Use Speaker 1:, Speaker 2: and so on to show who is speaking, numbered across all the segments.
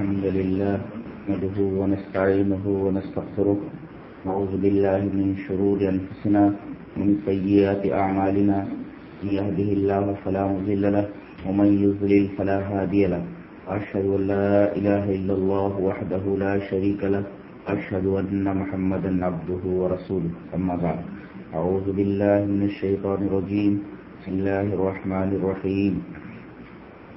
Speaker 1: الحمد لله نحمده ونستعينه ونستغفره نعوذ بالله من شرور أنفسنا ومن سيئات أعمالنا من يهده الله فلا مضل له ومن يضلل فلا هادي له أشهد أن لا إله إلا الله وحده لا شريك له أشهد أن محمدا عبده ورسوله أما بعد أعوذ بالله من الشيطان الرجيم بسم الله الرحمن الرحيم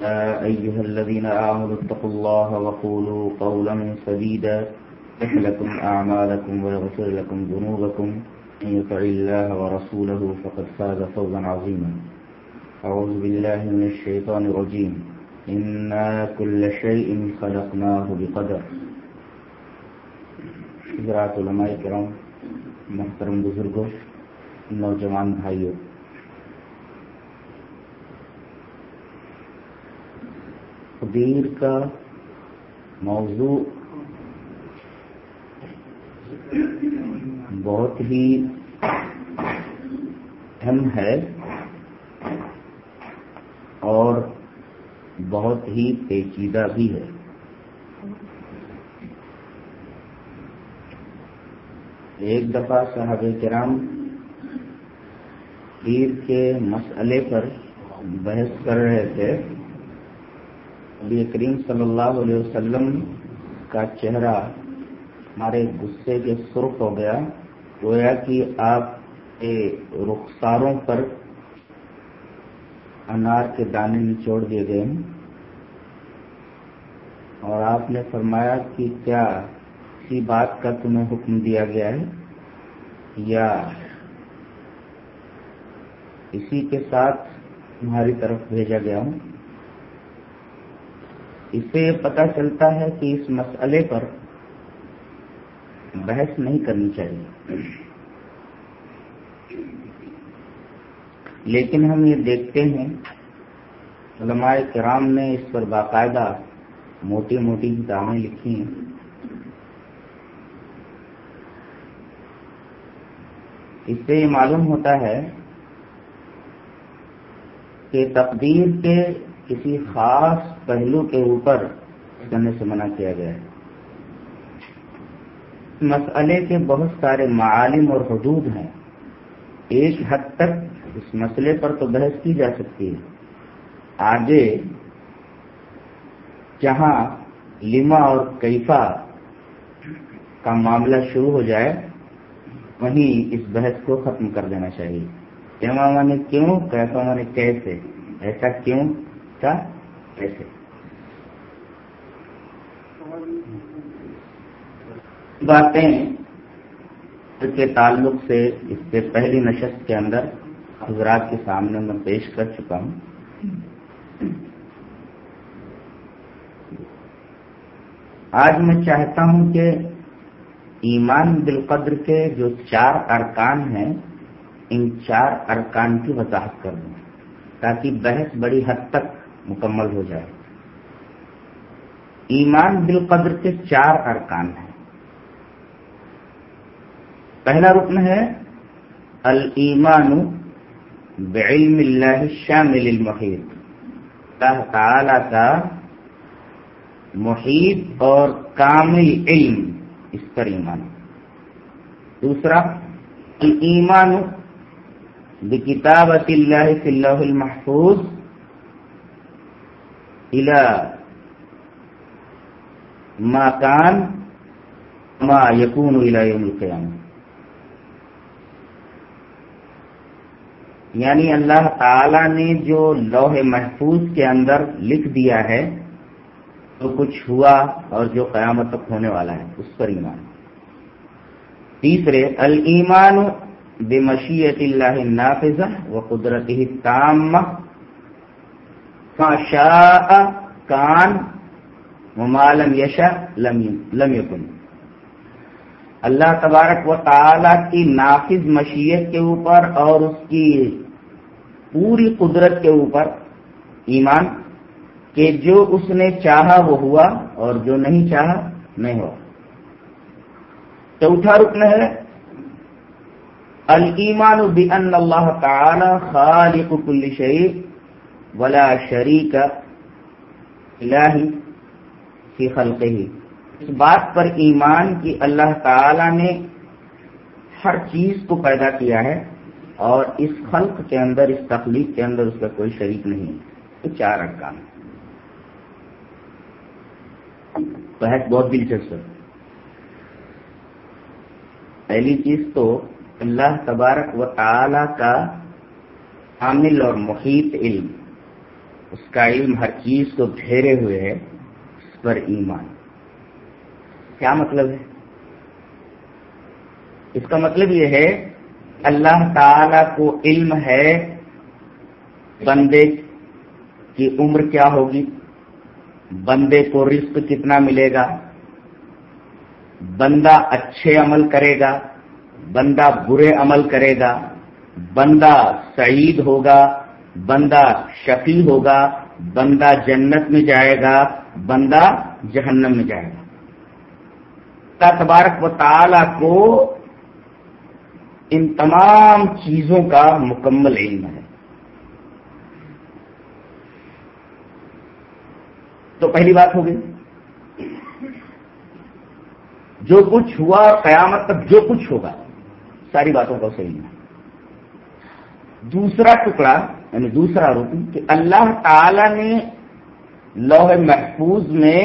Speaker 1: يا أيها الذين آمنوا اتقوا الله وقولوا قولا سديدا لكم أعمالكم ويغفر لكم ذنوبكم. إن يطع الله ورسوله فقد فاز فوزا عظيما. أعوذ بالله من الشيطان الرجيم. إنا كل شيء خلقناه بقدر. حضرات علماء کرام محترم بزرگوں، نوجوان بھائیوں تقدیر کا موضوع بہت ہی اہم ہے اور بہت ہی پیچیدہ بھی ہے۔ ایک دفعہ صاحب کرام پیر کے مسئلے پر بحث کر رہے تھے۔ نبی کریم صلی اللہ علیہ وسلم کا چہرہ ہمارے غصے کے سرخ ہو گیا۔ گویا کہ آپ کے رخساروں پر انار کے دانے نچوڑ دیے گئے۔ ہیں اور آپ نے فرمایا کہ کیا کسی بات کا تمہیں حکم دیا گیا ہے؟ یا اسی کے ساتھ تمہاری طرف بھیجا گیا ہوں؟ اس سے یہ پتا چلتا ہے کہ اس مسئلے پر بحث نہیں کرنی چاہیے۔ لیکن ہم یہ دیکھتے ہیں، علماء کرام نے اس پر باقاعدہ موٹی موٹی کتابیں لکھی ہیں۔ اس سے یہ معلوم ہوتا ہے کہ تقدیر کے کسی خاص پہلو کے اوپر کرنے سے منع کیا گیا ہے۔ مسئلے کے بہت سارے معالم اور حدود ہیں۔ ایک حد تک اس مسئلے پر تو بحث کی جا سکتی ہے۔ آگے جہاں لما اور کیفا کا معاملہ شروع ہو جائے، وہیں اس بحث کو ختم کر دینا چاہیے۔ کیما نے کیوں، کیفا نے کیسے، ایسا کیوں کا کیسے باتیں کے تعلق سے اس سے پہلی نشست کے اندر حضرات کے سامنے میں پیش کر چکا ہوں۔ آج میں چاہتا ہوں کہ ایمان بالقدر کے جو چار ارکان ہیں، ان چار ارکان کی وضاحت کر دوں، تاکہ بحث بڑی حد تک مکمل ہو جائے۔ ایمان بالقدر کے چار ارکان ہیں۔ پہلا رکن ہے المان بعلم اللہ شامل المحیط۔ اللہ تعالی کا محیط اور کامل علم، اس پر ایمان۔ دوسرا ایمان بکتابت اللہ فی اللہ المحفوظ۔ الى ما کان ما یقون الى یوم القیامہ یعنی اللہ تعالی نے جو لوح محفوظ کے اندر لکھ دیا ہے تو کچھ ہوا اور جو قیامت تک ہونے والا ہے، اس پر ایمان۔ تیسرے المان بمشیت اللہ نافذہ و قدرت تام شاء کان ومالم یشا لم یکن اللہ تبارک و تعالی کی نافذ مشیت کے اوپر اور اس کی پوری قدرت کے اوپر ایمان کہ جو اس نے چاہا وہ ہوا اور جو نہیں چاہا نہیں ہوا۔ چوتھا رکن ہے المان بن اللہ تعالی خالق کل شریف ولا شریک الہی فی خلقہی اس بات پر ایمان کی اللہ تعالی نے ہر چیز کو پیدا کیا ہے اور اس خلق کے اندر، اس تخلیق کے اندر اس کا کوئی شریک نہیں۔ یہ چار ارکان بحث بہت دلچسپ ہے۔ پہلی چیز تو اللہ تبارک و تعالی کا عامل اور محیط علم۔ اس کا علم ہر چیز کو گھیرے ہوئے ہے، اس پر ایمان۔ کیا مطلب ہے؟ اس کا مطلب یہ ہے، اللہ تعالی کو علم ہے بندے کی عمر کیا ہوگی؟ بندے کو رزق کتنا ملے گا؟ بندہ اچھے عمل کرے گا، بندہ برے عمل کرے گا، بندہ سعید ہوگا بندہ شفیع ہوگا، بندہ جنت میں جائے گا، بندہ جہنم میں جائے گا۔ تبارک و تعالی کو ان تمام چیزوں کا مکمل علم ہے۔ تو پہلی بات ہوگی جو کچھ ہوا قیامت تک، جو کچھ ہوگا، ساری باتوں کا صحیح ہے۔ دوسرا ٹکڑا یعنی دوسرا رکن کہ اللہ تعالی نے لوہ محفوظ میں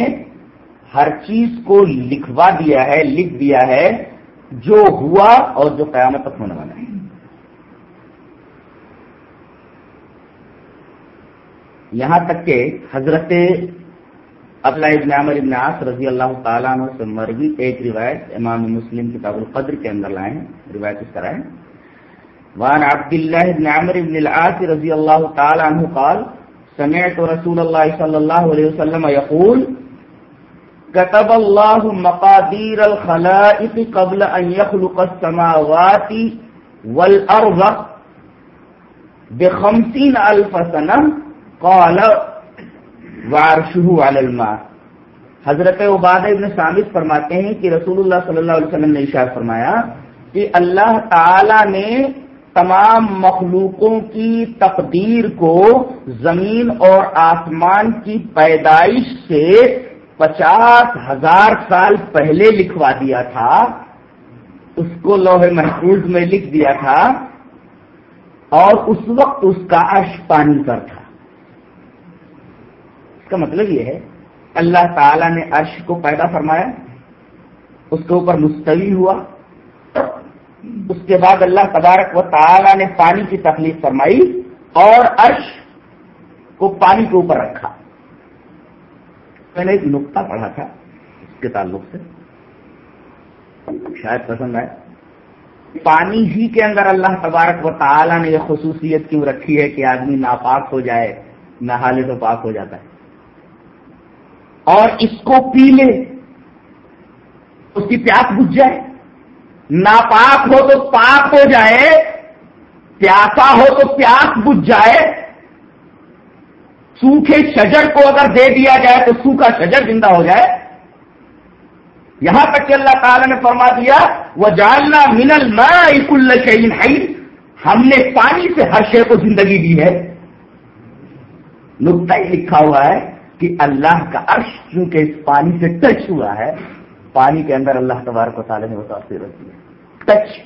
Speaker 1: ہر چیز کو لکھوا دیا ہے، لکھ دیا ہے جو ہوا اور جو قیامت تک ہونے والا ہے۔ یہاں تک کہ حضرت ابلا ابن عمر ابن عاص رضی اللہ تعالیٰ عنہ سے مروی ایک روایت امام مسلم کتاب القدر کے اندر لائے ہیں روایت اس طرح ہے۔ وان عبد الله بن عمرو بن العاص رضي الله تعالى عنه قال، سمعت رسول الله صلى الله عليه وسلم يقول، كتب الله مقادير الخلائق قبل أن يخلق السماوات والأرض بخمسين ألف سنة، قال، وعرشه على الماء. حضرت عبادہ ابن سامد فرماتے ہیں کہ رسول اللہ صلی اللہ علیہ وسلم نے اشار فرمایا کہ اللہ تعالی نے تمام مخلوقوں کی تقدیر کو زمین اور آسمان کی پیدائش سے پچاس ہزار سال پہلے لکھوا دیا تھا، اس کو لوہے محفوظ میں لکھ دیا تھا اور اس وقت اس کا عرش پانی پر تھا۔ اس کا مطلب یہ ہے، اللہ تعالی نے عرش کو پیدا فرمایا، اس کے اوپر مستوی ہوا اس کے بعد اللہ تبارک و تعالی نے پانی کی تخلیق فرمائی اور عرش کو پانی کے اوپر رکھا۔ میں نے ایک نقطہ پڑھا تھا اس کے تعلق سے۔ شاید پسند آئے۔ پانی ہی کے اندر اللہ تبارک و تعالی نے یہ خصوصیت کیوں رکھی ہے کہ آدمی ناپاک ہو جائے نہالے تو پاک ہو جاتا ہے۔ اور اس کو پی لے اس کی پیاس بجھ جائے۔ ناپاک ہو تو پاک ہو جائے، پیاسا ہو تو پیاس بجھ جائے۔ سوکھے شجر کو اگر دے دیا جائے تو سوکھا شجر زندہ ہو جائے۔ یہاں تک کہ اللہ تعالی نے فرما دیا وہ جاننا منل میں شعین ہم نے پانی سے ہر شے کو زندگی دی ہے۔ نقطہ ہی لکھا ہوا ہے کہ اللہ کا عرش چونکہ اس پانی سے ٹچ ہوا ہے پانی کے اندر اللہ تبارک و تعالیٰ نے وہ تاثیر رکھی ہے۔ ٹچ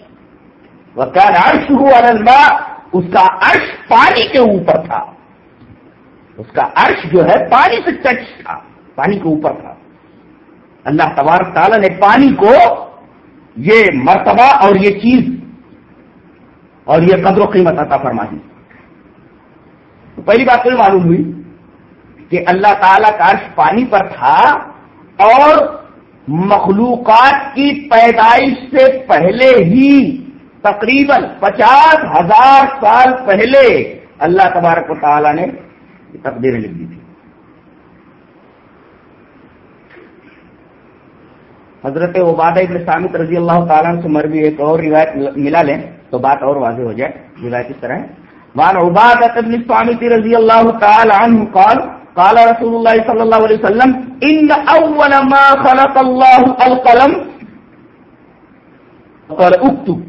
Speaker 1: وہ عرش ہوا الماء. اس کا عرش پانی کے اوپر تھا۔ اس کا عرش جو ہے پانی سے ٹچ تھا۔ پانی کے اوپر تھا۔ اللہ تبارک تعالیٰ نے پانی کو یہ مرتبہ اور یہ چیز اور یہ قدر و قیمت عطا فرما دی تو پہلی بات تو معلوم ہوئی کہ اللہ تعالیٰ کا عرش پانی پر تھا اور مخلوقات کی پیدائش سے پہلے ہی تقریباً پچاس ہزار سال پہلے اللہ تبارک و تعالیٰ نے تقدیریں لکھ دی تھی حضرت عبادہ ابن سامت رضی اللہ تعالیٰ سے مربی ایک اور روایت ملا لیں تو بات اور واضح ہو جائے۔ روایت اس طرح ہے۔ وعن عبادة بن الصامت رضي الله تعالى عنه قال قال رسول الله صلى الله عليه وسلم، إن أول ما خلق الله القلم قال اكتب.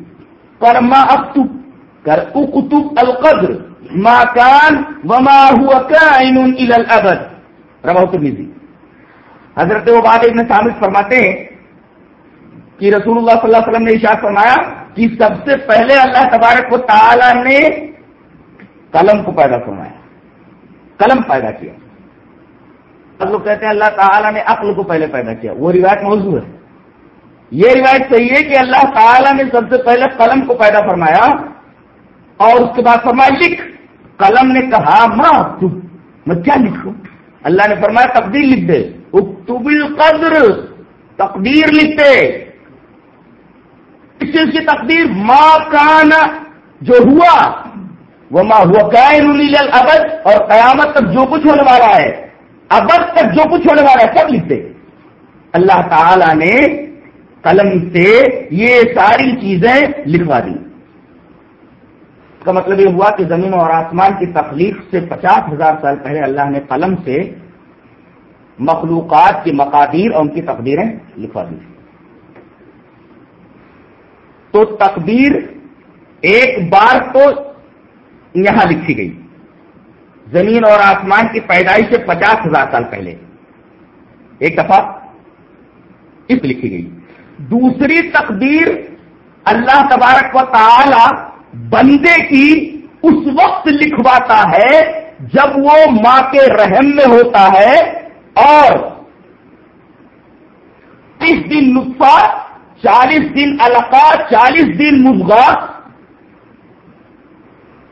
Speaker 1: قال ما اكتب؟ قال اكتب القدر، ما كان وما هو كائن الى الابد رواه الترمذي۔ حضرت عبادہ ابن سامت فرماتے ہیں کہ رسول اللہ صلی اللہ علیہ وسلم نے اشاعت فرمایا کہ سب سے پہلے اللہ تبارک و تعالی نے قلم کو پیدا فرمایا۔ قلم پیدا کیا۔ لوگ کہتے ہیں اللہ تعالیٰ نے عقل کو پہلے پیدا کیا۔ وہ روایت موضوع ہے۔ یہ روایت صحیح ہے کہ اللہ تعالیٰ نے سب سے پہلے قلم کو پیدا فرمایا اور اس کے بعد فرمایا، لکھ۔ قلم نے کہا ماں تم میں کیا لکھوں؟ اللہ نے فرمایا، تقدیر لکھ دے۔ اکتب القدر۔ تقدیر لکھ دے۔ اس چیز کی تقدیر ماں کانا جو ہوا وہ ماں ہوا کائن ابد اور قیامت تک جو کچھ ہونے والا ہے۔ ابد تک جو کچھ ہونے والا ہے، سب لکھ دے اللہ تعالی نے قلم سے یہ ساری چیزیں لکھوا دی اس کا مطلب یہ ہوا کہ زمین اور آسمان کی تخلیق سے پچاس ہزار سال پہلے اللہ نے قلم سے مخلوقات کی مقادیر اور ان کی تقدیریں لکھوا دی۔ تو تقدیر ایک بار تو یہاں لکھی گئی۔ زمین اور آسمان کی پیدائش سے پچاس ہزار سال پہلے۔ ایک دفعہ اس لکھی گئی۔ دوسری تقدیر اللہ تبارک و تعالی بندے کی اس وقت لکھواتا ہے جب وہ ماں کے رحم میں ہوتا ہے اور تیس دن نطفہ، چالیس دن القا چالیس دن مضغا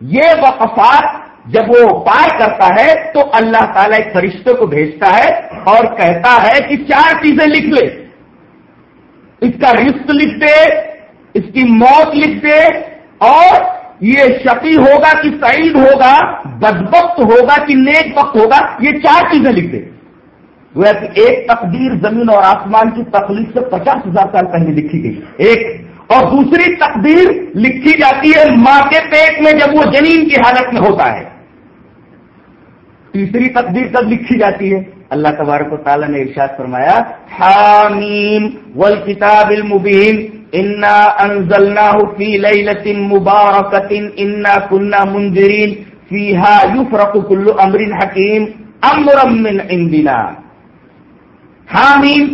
Speaker 1: یہ وقفات جب وہ پار کرتا ہے تو اللہ تعالیٰ ایک فرشتے کو بھیجتا ہے اور کہتا ہے کہ چار چیزیں لکھ لے۔ اس کا رشت لکھ دے، اس کی موت لکھ دے اور یہ شقی ہوگا کہ سعید ہوگا، بدبخت ہوگا کہ نیک وقت ہوگا، یہ چار چیزیں لکھ دے۔ وہ ایک تقدیر زمین اور آسمان کی تخلیق سے پچاس ہزار سال پہلے لکھی گئی۔ ایک اور دوسری تقدیر لکھی جاتی ہے ماں کے پیٹ میں جب وہ جنین کی حالت میں ہوتا ہے۔ تیسری تقدیر کب لکھی جاتی ہے، اللہ تبارک و تعالیٰ نے ارشاد فرمایا، حامیم والکتاب المبین، انا انزلناہ فی لیلت مبارکت انا کننا منذرین، فیہا یفرق کل امر حکیم، امرا من عندنا۔ حامیم،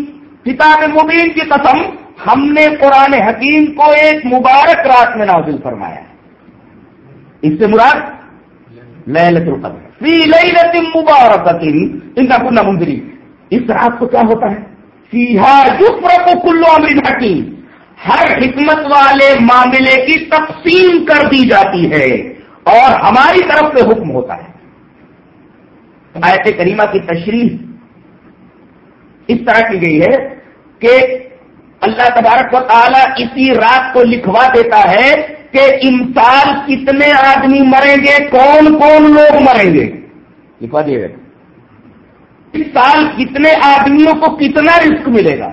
Speaker 1: کتاب مبین کی قسم ہم نے قرآن حکیم کو ایک مبارک رات میں نازل فرمایا اس سے مراد لیلت القدر۔ فی لیلت مبارکت ان کا کنہ منظری اس رات کو کیا ہوتا ہے؟ سیاح یفرق کلو امر حکیم۔ ہر حکمت والے معاملے کی تقسیم کر دی جاتی ہے اور ہماری طرف سے حکم ہوتا ہے۔ آیت کریمہ کی تشریح اس طرح کی گئی ہے کہ اللہ تبارک و تعالیٰ اسی رات کو لکھوا دیتا ہے کہ انسان کتنے آدمی مریں گے، کون کون لوگ مریں گے؟ لکھوا دیے گا اس سال کتنے آدمیوں کو کتنا رسک ملے گا؟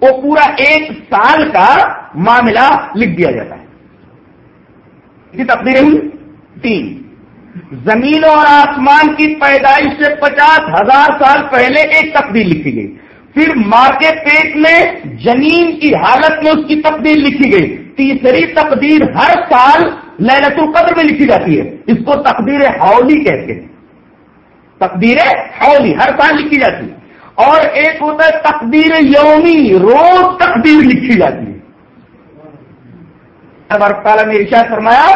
Speaker 1: وہ پورا ایک سال کا معاملہ لکھ دیا جاتا ہے۔ تقدیریں ہوئی تین۔ زمین اور آسمان کی پیدائش سے پچاس ہزار سال پہلے ایک تقدیر لکھی گئی۔ پھر ماں کے پیٹ میں جنین کی حالت میں اس کی تقدیر لکھی گئی۔ تیسری تقدیر ہر سال للت القدر میں لکھی جاتی ہے۔ اس کو تقدیر ہولی کہتے ہیں۔ تقدیر ہولی ہر سال لکھی جاتی ہے۔ اور ایک ہوتا ہے تقدیر یومی، روز تقدیر لکھی جاتی ہے۔ تعالیٰ نے ارشاد فرمایا،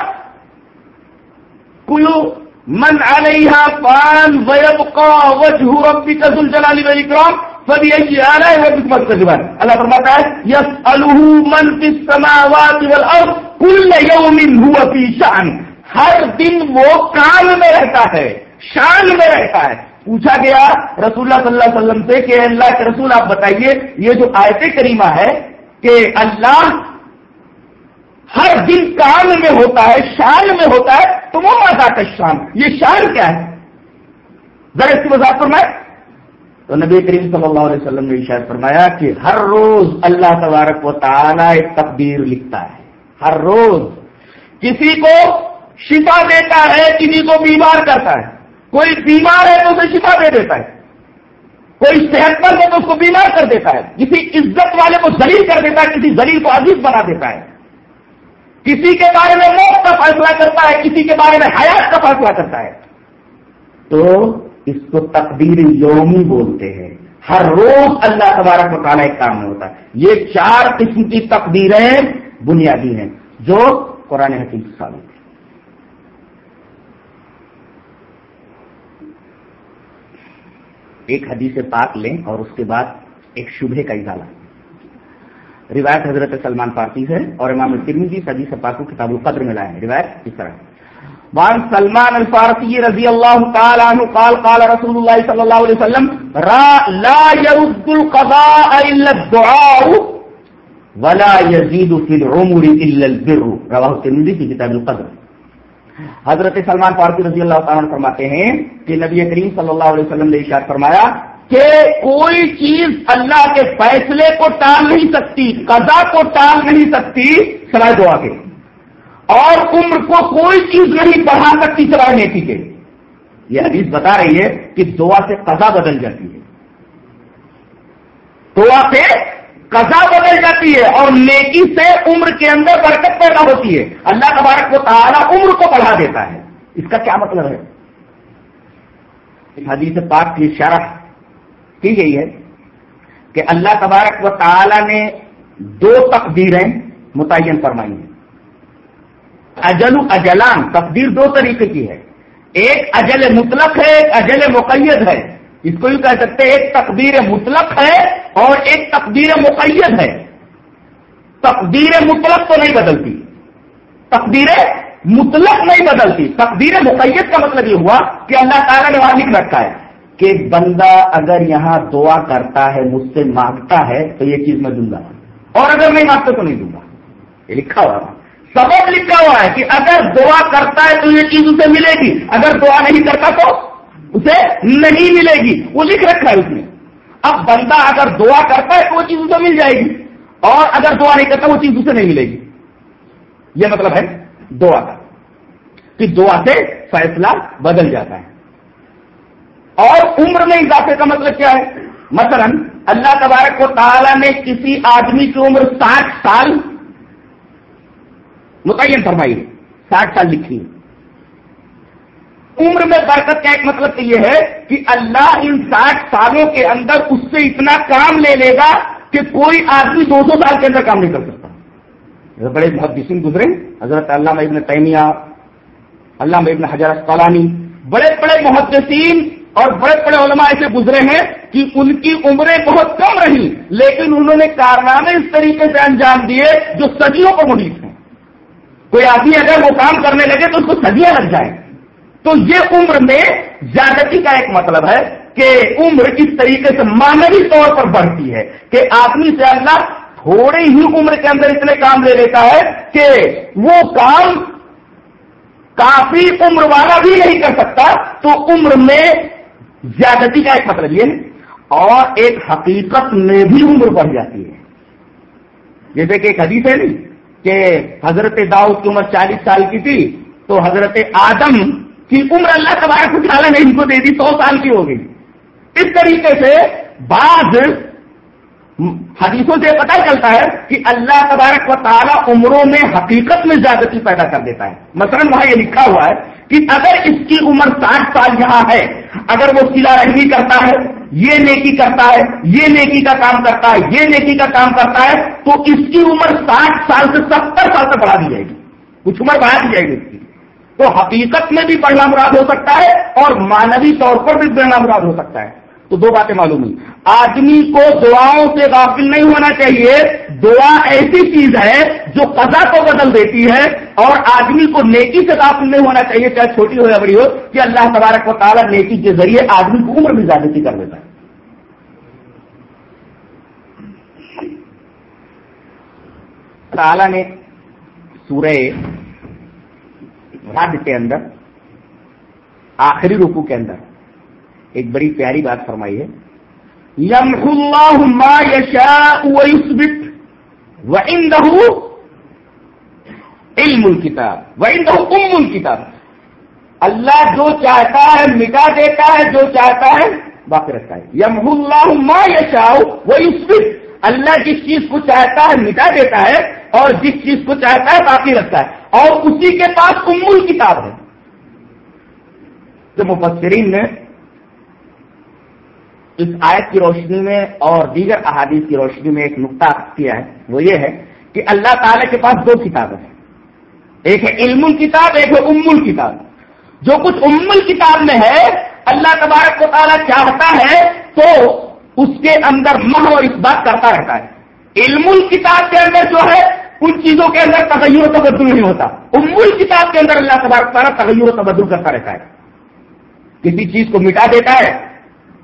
Speaker 1: کلو من علیہ پان ویبقا وجہ ربک ذل جلال والاکرام۔ فبی ای آلاء ربکما تکذبان اللہ فرماتا ہے یسألہ من فی السماوات والارض کل یوم هو فی شان ہر دن وہ کام میں رہتا ہے، شان میں رہتا ہے۔ پوچھا گیا، رسول اللہ صلی اللہ علیہ وسلم سے کہ اللہ کے رسول، آپ بتائیے، یہ جو آیت کریمہ ہے کہ اللہ ہر دن کام میں ہوتا ہے، شان میں ہوتا ہے، تو وہ مزہ کا شان؟ یہ شان کیا ہے؟ ذرا اس کی وضاحت پر میں تو نبی کریم صلی اللہ علیہ وسلم نے شاید فرمایا کہ ہر روز اللہ تبارک و تعالیٰ ایک تقدیر لکھتا ہے۔ ہر روز۔ کسی کو شفا دیتا ہے، کسی کو بیمار کرتا ہے۔ کوئی بیمار ہے تو اسے شفا دے دیتا ہے۔ کوئی صحت مند ہے تو اس کو بیمار کر دیتا ہے۔ کسی عزت والے کو ذلیل کر دیتا ہے، کسی ذلیل کو عزیز بنا دیتا ہے۔ کسی کے بارے میں موت کا فیصلہ کرتا ہے، کسی کے بارے میں حیات کا فیصلہ کرتا ہے۔ تو اس کو تقدیر یومی بولتے ہیں۔ ہر روز اللہ تبارک مطالعہ ایک کام میں ہوتا ہے۔ یہ چار قسم کی تقدیریں بنیادی ہیں جو قرآن حکیم ثابت ہے ایک حدیث پاک لیں اور اس کے بعد ایک شبہ کا اضالہ روایت حضرت سلمان پارسی ہے اور امام ترمیزی حدیث پاک کو کتاب القدر میں لائے ہیں۔ روایت اس طرح۔ وان سلمان الفارسی رضی اللہ تعالی عنہ قال قال رسول اللہ صلی اللہ علیہ وسلم، را، لا يرد القضاء الا الدعاء ولا يزيد في العمر الا البر. رواه الترمذي في كتاب القدر. حضرت سلمان فارسی رضی اللہ تعالیٰ فرماتے ہیں کہ نبی کریم صلی اللہ علیہ وسلم نے اشار فرمایا کہ کوئی چیز اللہ کے فیصلے کو ٹال نہیں سکتی قضا کو ٹال نہیں سکتی، سوائے دعا کے۔ اور عمر کو کوئی چیز نہیں بڑھا سکتی سوائے نیکی کے۔ یہ حدیث بتا رہی ہے کہ دعا سے قضا بدل جاتی ہے۔ دعا سے قضا بدل جاتی ہے اور نیکی سے عمر کے اندر برکت پیدا ہوتی ہے۔ اللہ تبارک کو تعالیٰ عمر کو بڑھا دیتا ہے۔ اس کا کیا مطلب ہے؟ اس حدیث پاک کی شرح کی گئی ہے کہ اللہ تبارک و تعالی نے دو تقدیریں متعین فرمائی ہیں۔ اجل اجلان، تقدیر دو طریقے کی ہے۔ ایک اجل مطلق ہے، ایک اجل مقید ہے۔ اس کو یوں کہہ سکتے ایک تقدیر مطلق ہے اور ایک تقدیر مقید ہے۔ تقدیر مطلق تو نہیں بدلتی۔ تقدیر مطلق نہیں بدلتی۔ تقدیر مقید کا مطلب یہ ہوا کہ اللہ تعالیٰ نے وہاں لکھ رکھا ہے کہ بندہ اگر یہاں دعا کرتا ہے، مجھ سے مانگتا ہے تو یہ چیز میں دوں گا اور اگر نہیں مانگتا تو نہیں دوں گا۔ یہ لکھا ہوا سبق لکھا ہوا ہے کہ اگر دعا کرتا ہے تو یہ چیز اسے ملے گی۔ اگر دعا نہیں کرتا تو اسے نہیں ملے گی۔ وہ لکھ رکھا ہے اس نے۔ اب بندہ اگر دعا کرتا ہے تو وہ چیز اسے مل جائے گی۔ اور اگر دعا نہیں کرتا وہ چیز اسے نہیں ملے گی۔ یہ مطلب ہے دعا کا۔ کہ دعا سے فیصلہ بدل جاتا ہے۔ اور عمر میں اضافے کا مطلب کیا ہے؟ مثلا اللہ تبارک کو تعالیٰ نے کسی آدمی کی عمر ساٹھ سال متعین فرمائی ہے، ساٹھ سال لکھی عمر میں برکت کا ایک مطلب تو یہ ہے کہ اللہ ان ساٹھ سالوں کے اندر اس سے اتنا کام لے لے گا کہ کوئی آدمی دو سو سال کے اندر کام نہیں کر سکتا۔ بڑے محدثین گزرے، حضرت علامہ ابن تیمیہ، علامہ ابن حضرت کالانی بڑے بڑے محدثین اور بڑے بڑے علماء ایسے گزرے ہیں کہ ان کی عمریں بہت کم رہی لیکن انہوں نے کارنامے اس طریقے سے انجام دیے جو صدیوں پر محیط ہیں۔ کوئی آدمی اگر وہ کام کرنے لگے تو اس کو صدیاں لگ جائیں تو یہ عمر میں زیادتی کا ایک مطلب ہے کہ عمر اس طریقے سے مانوی طور پر بڑھتی ہے کہ آدمی سے اللہ تھوڑی ہی عمر کے اندر اتنے کام لے لیتا ہے کہ وہ کام کافی عمر والا بھی نہیں کر سکتا۔ تو عمر میں زیادتی کا ایک مطلب یہ ہے۔ اور ایک حقیقت میں بھی عمر بڑھ جاتی ہے۔ جیسے کہ ایک حدیث ہے نہیں؟ کہ حضرت داؤد کی عمر چالیس سال کی تھی، تو حضرت آدم کی عمر اللہ تبارک تعالیٰ نے ان کو دے دی، سو سال کی ہو گئی۔ اس طریقے سے بعض حدیثوں سے پتہ چلتا ہے کہ اللہ تبارک و تعالیٰ عمروں میں حقیقت میں زیادتی پیدا کر دیتا ہے۔ مثلا وہاں یہ لکھا ہوا ہے کہ اگر اس کی عمر ساٹھ سال یہاں ہے، اگر وہ سلا رحمی کرتا ہے یہ نیکی کرتا ہے، یہ نیکی کا کام کرتا ہے، یہ نیکی کا کام کرتا ہے، تو اس کی عمر ساٹھ سال سے ستر سال تک بڑھا دی جائے گی۔ کچھ عمر بڑھا دی جائے گی اس کی۔ تو حقیقت میں بھی بڑھنا مراد ہو سکتا ہے اور مانوی طور پر بھی بڑھنا مراد ہو سکتا ہے۔ تو دو باتیں معلوم ہوئی۔ آدمی کو دعاؤں سے غافل نہیں ہونا چاہیے۔ دعا ایسی چیز ہے جو قضا کو بدل دیتی ہے اور آدمی کو نیکی سے غافل نہیں ہونا چاہیے، چاہے چھوٹی ہو یا بڑی ہو، کہ اللہ تبارک و تعالیٰ نیکی کے ذریعے آدمی کو عمر بھی زیادتی کر دیتا ہے۔ تعالیٰ نے سورہ رد کے اندر، آخری رکو کے اندر ایک بڑی پیاری بات فرمائی ہے۔ اللہ ما یشاء ویثبت وعنده علم الکتاب وعنده ام الکتاب اللہ جو چاہتا ہے مٹا دیتا ہے، جو چاہتا ہے باقی رکھتا ہے۔ یم اللہ ما یشاء ویثبت اللہ جس چیز کو چاہتا ہے مٹا دیتا ہے اور جس چیز کو چاہتا ہے باقی رکھتا ہے۔ اور اسی کے پاس ام الکتاب ہے۔ جو مفسرین نے اس آیت کی روشنی میں اور دیگر احادیث کی روشنی میں ایک نقطہ کیا ہے، وہ یہ ہے کہ اللہ تعالی کے پاس دو کتابیں ہیں۔ ایک ہے علم کتاب ایک ہے ام کتاب جو کچھ ام کتاب میں ہے، اللہ تبارک کو تعالیٰ چاہتا ہے تو اس کے اندر مح اور اس بات کرتا رہتا ہے۔ علم کتاب کے اندر جو ہے، ان چیزوں کے اندر تغیر و تبدل نہیں ہوتا۔ ام کتاب کے اندر اللہ تبارک تعالیٰ تغیر و تبدل کرتا رہتا ہے۔ کسی چیز کو مٹا دیتا ہے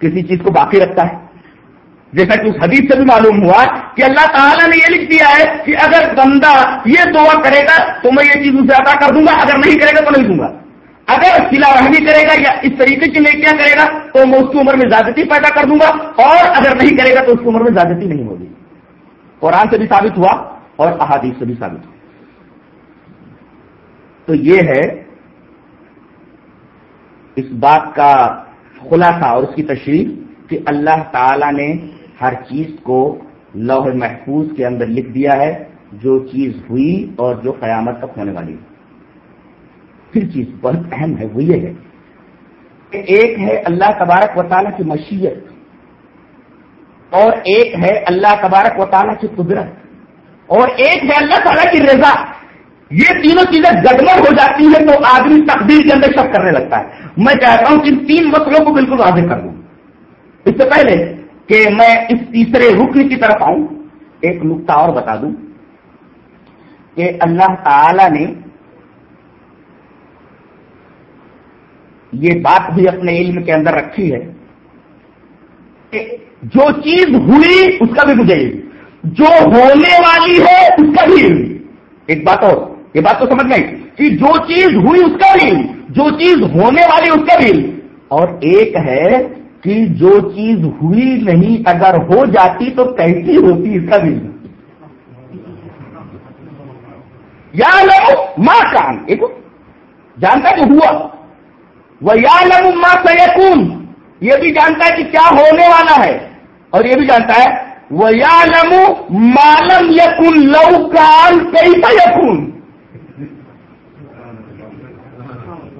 Speaker 1: کسی چیز کو باقی رکھتا ہے۔ جیسا کہ اس حدیث سے بھی معلوم ہوا کہ اللہ تعالیٰ نے یہ لکھ دیا ہے کہ اگر بندہ یہ دعا کرے گا تو میں یہ چیز اسے عطا کر دوں گا، اگر نہیں کرے گا تو نہیں دوں گا۔ اگر سلا رحمی کرے گا یا اس طریقے کی نیکیاں کرے گا تو میں اس کی عمر میں زیادتی پیدا کر دوں گا، اور اگر نہیں کرے گا تو اس کی عمر میں زیادتی نہیں ہوگی۔ قرآن سے بھی ثابت ہوا اور احادیث سے بھی ثابت ہوا۔ تو یہ ہے اس بات کا خلاصہ اور اس کی تشریح کہ اللہ تعالی نے ہر چیز کو لوح محفوظ کے اندر لکھ دیا ہے، جو چیز ہوئی اور جو قیامت تک ہونے والی پھر چیز بہت اہم ہے، وہ یہ ہے کہ ایک ہے اللہ تبارک و تعالیٰ کی مشیت اور ایک ہے اللہ تبارک و تعالیٰ کی قدرت اور ایک ہے اللہ تعالیٰ کی رضا۔ یہ تینوں چیزیں گڑبڑ ہو جاتی ہیں تو آدمی تقدیر کے اندر شک کرنے لگتا ہے۔ میں چاہتا ہوں کہ ان تین مسئلوں کو بالکل واضح کر دوں۔ اس سے پہلے کہ میں اس تیسرے رکن کی طرف آؤں، ایک نقطہ اور بتا دوں کہ اللہ تعالی نے یہ بات بھی اپنے علم کے اندر رکھی ہے کہ جو چیز ہوئی اس کا بھی مجھے علم، جو ہونے والی ہے اس کا بھی علم۔ ایک بات اور، یہ بات تو سمجھ گئی کہ جو چیز ہوئی اس کا بھی علم جو چیز ہونے والی اس کا بھی۔ علم اور ایک ہے کہ جو چیز ہوئی نہیں، اگر ہو جاتی تو کیسی ہوتی اس کا بھی۔ یا لو ماں کام ایک جانتا کہ ہوا۔ وہ یا لو ماں سیکون، یہ بھی جانتا ہے کہ کیا ہونے والا ہے۔ اور یہ بھی جانتا ہے وہ یا لمو مالم یقن لو کان کیسا یقون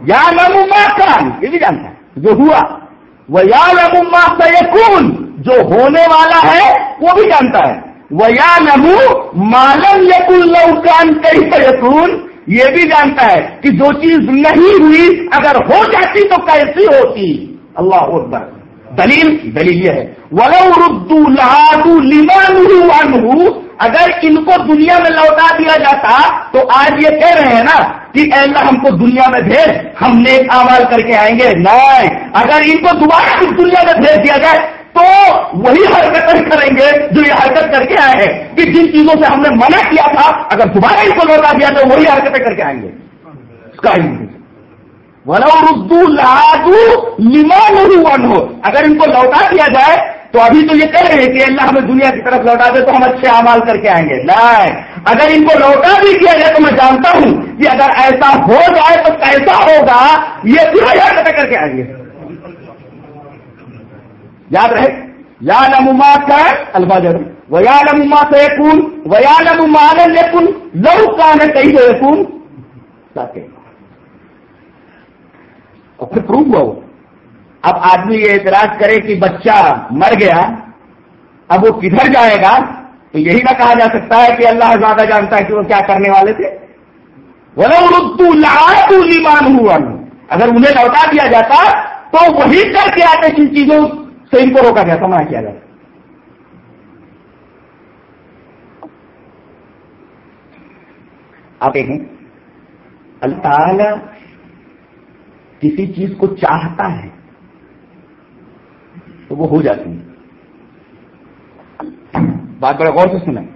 Speaker 1: یا لمو کان، یہ بھی جانتا ہے، جو ہوا۔ وہ یا لمو سیکون، جو ہونے والا ہے، وہ بھی جانتا ہے۔ وہ یا نمو مالم یقن لو کان کیسا یہ بھی جانتا ہے کہ جو چیز نہیں ہوئی، اگر ہو جاتی تو کیسی ہوتی۔ اللہ اکبر۔ دلیل دلیل یہ ہے۔ ولو ردو لہادو لمان اگر ان کو دنیا میں لوٹا دیا جاتا تو آج یہ کہہ رہے ہیں نا کہ اے اللہ ہم کو دنیا میں بھیج، ہم نیک امال کر کے آئیں گے۔ نہیں، اگر ان کو دوبارہ اس دنیا میں بھیج دیا جائے تو وہی حرکتیں کریں گے جو یہ حرکت کر کے آئے ہیں۔ کہ جن چیزوں سے ہم نے منع کیا تھا، اگر دوبارہ ان کو لوٹا دیا تو وہی حرکتیں کر کے آئیں گے۔ اس کا ولو ردو لادو لمان ہو اگر ان کو لوٹا دیا جائے تو ابھی تو یہ کہہ رہے ہیں کہ اللہ ہمیں دنیا کی طرف لوٹا دے تو ہم اچھے امال کر کے آئیں گے۔ نہیں اگر ان کو لوٹا بھی کیا جائے تو میں جانتا ہوں کہ اگر ایسا ہو جائے تو کیسا ہوگا، یہ پورا یاد کر کے آئیں گے۔ یاد رہے؟ یا نما کا الفاظ وہ یا نما سے یقون وہ یا نمان یقن لو کا ہے کہیں یقون اور پھر پروف ہوا وہ۔ اب آدمی یہ اعتراض کرے کہ بچہ مر گیا، اب وہ کدھر جائے گا؟ تو یہی نہ کہا جا سکتا ہے کہ اللہ زیادہ جانتا ہے کہ وہ کیا کرنے والے تھے۔ وہ لامان ہوا اگر انہیں لوٹا دیا جاتا تو وہی کر کے آتے جن چیزوں سے ان کو روکا گیا سمجھا کیا جاتا آپ دیکھیں، اللہ تعالی کسی چیز کو چاہتا ہے تو وہ ہو جاتی ہے بات بڑا غور سے سنیں۔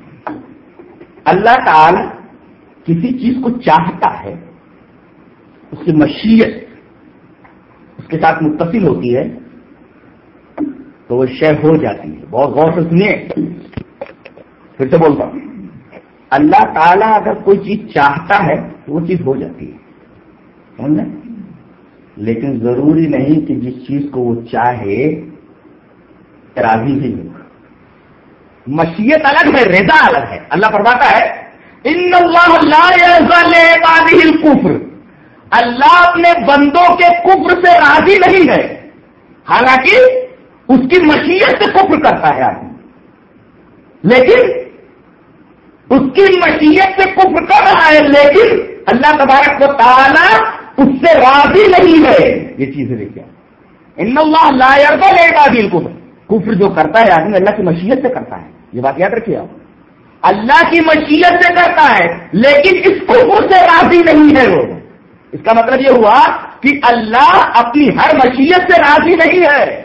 Speaker 1: اللہ تعالی کسی چیز کو چاہتا ہے، اس کی مشیت اس کے ساتھ متصل ہوتی ہے، تو وہ شے ہو جاتی ہے بہت غور سے سنیے۔ پھر سے بولتا ہوں۔ اللہ تعالیٰ اگر کوئی چیز چاہتا ہے تو وہ چیز ہو جاتی ہے۔ سمجھ لیکن ضروری نہیں کہ جس چیز کو وہ چاہے راضی ہی ہو مشیت الگ ہے، رضا الگ ہے۔ اللہ فرماتا ہے ان اللہ کفر اللہ اپنے بندوں کے کفر سے راضی نہیں ہے۔ حالانکہ اس کی مشیت سے کفر کرتا ہے آدمی۔ لیکن اس کی مشیت سے کفر کر رہا ہے، لیکن اللہ تبارک کو تعالیٰ اس سے راضی نہیں ہے۔ یہ چیز دیکھا ان اللہ لا یرضى لعباد الكفر۔ کفر جو کرتا ہے، آدمی اللہ کی مشیت سے کرتا ہے۔ یہ بات یاد رکھیے آپ۔ اللہ کی مشیت سے کرتا ہے، لیکن اس کفر سے راضی نہیں ہے وہ۔ اس کا مطلب یہ ہوا کہ اللہ اپنی ہر مشیت سے راضی نہیں ہے۔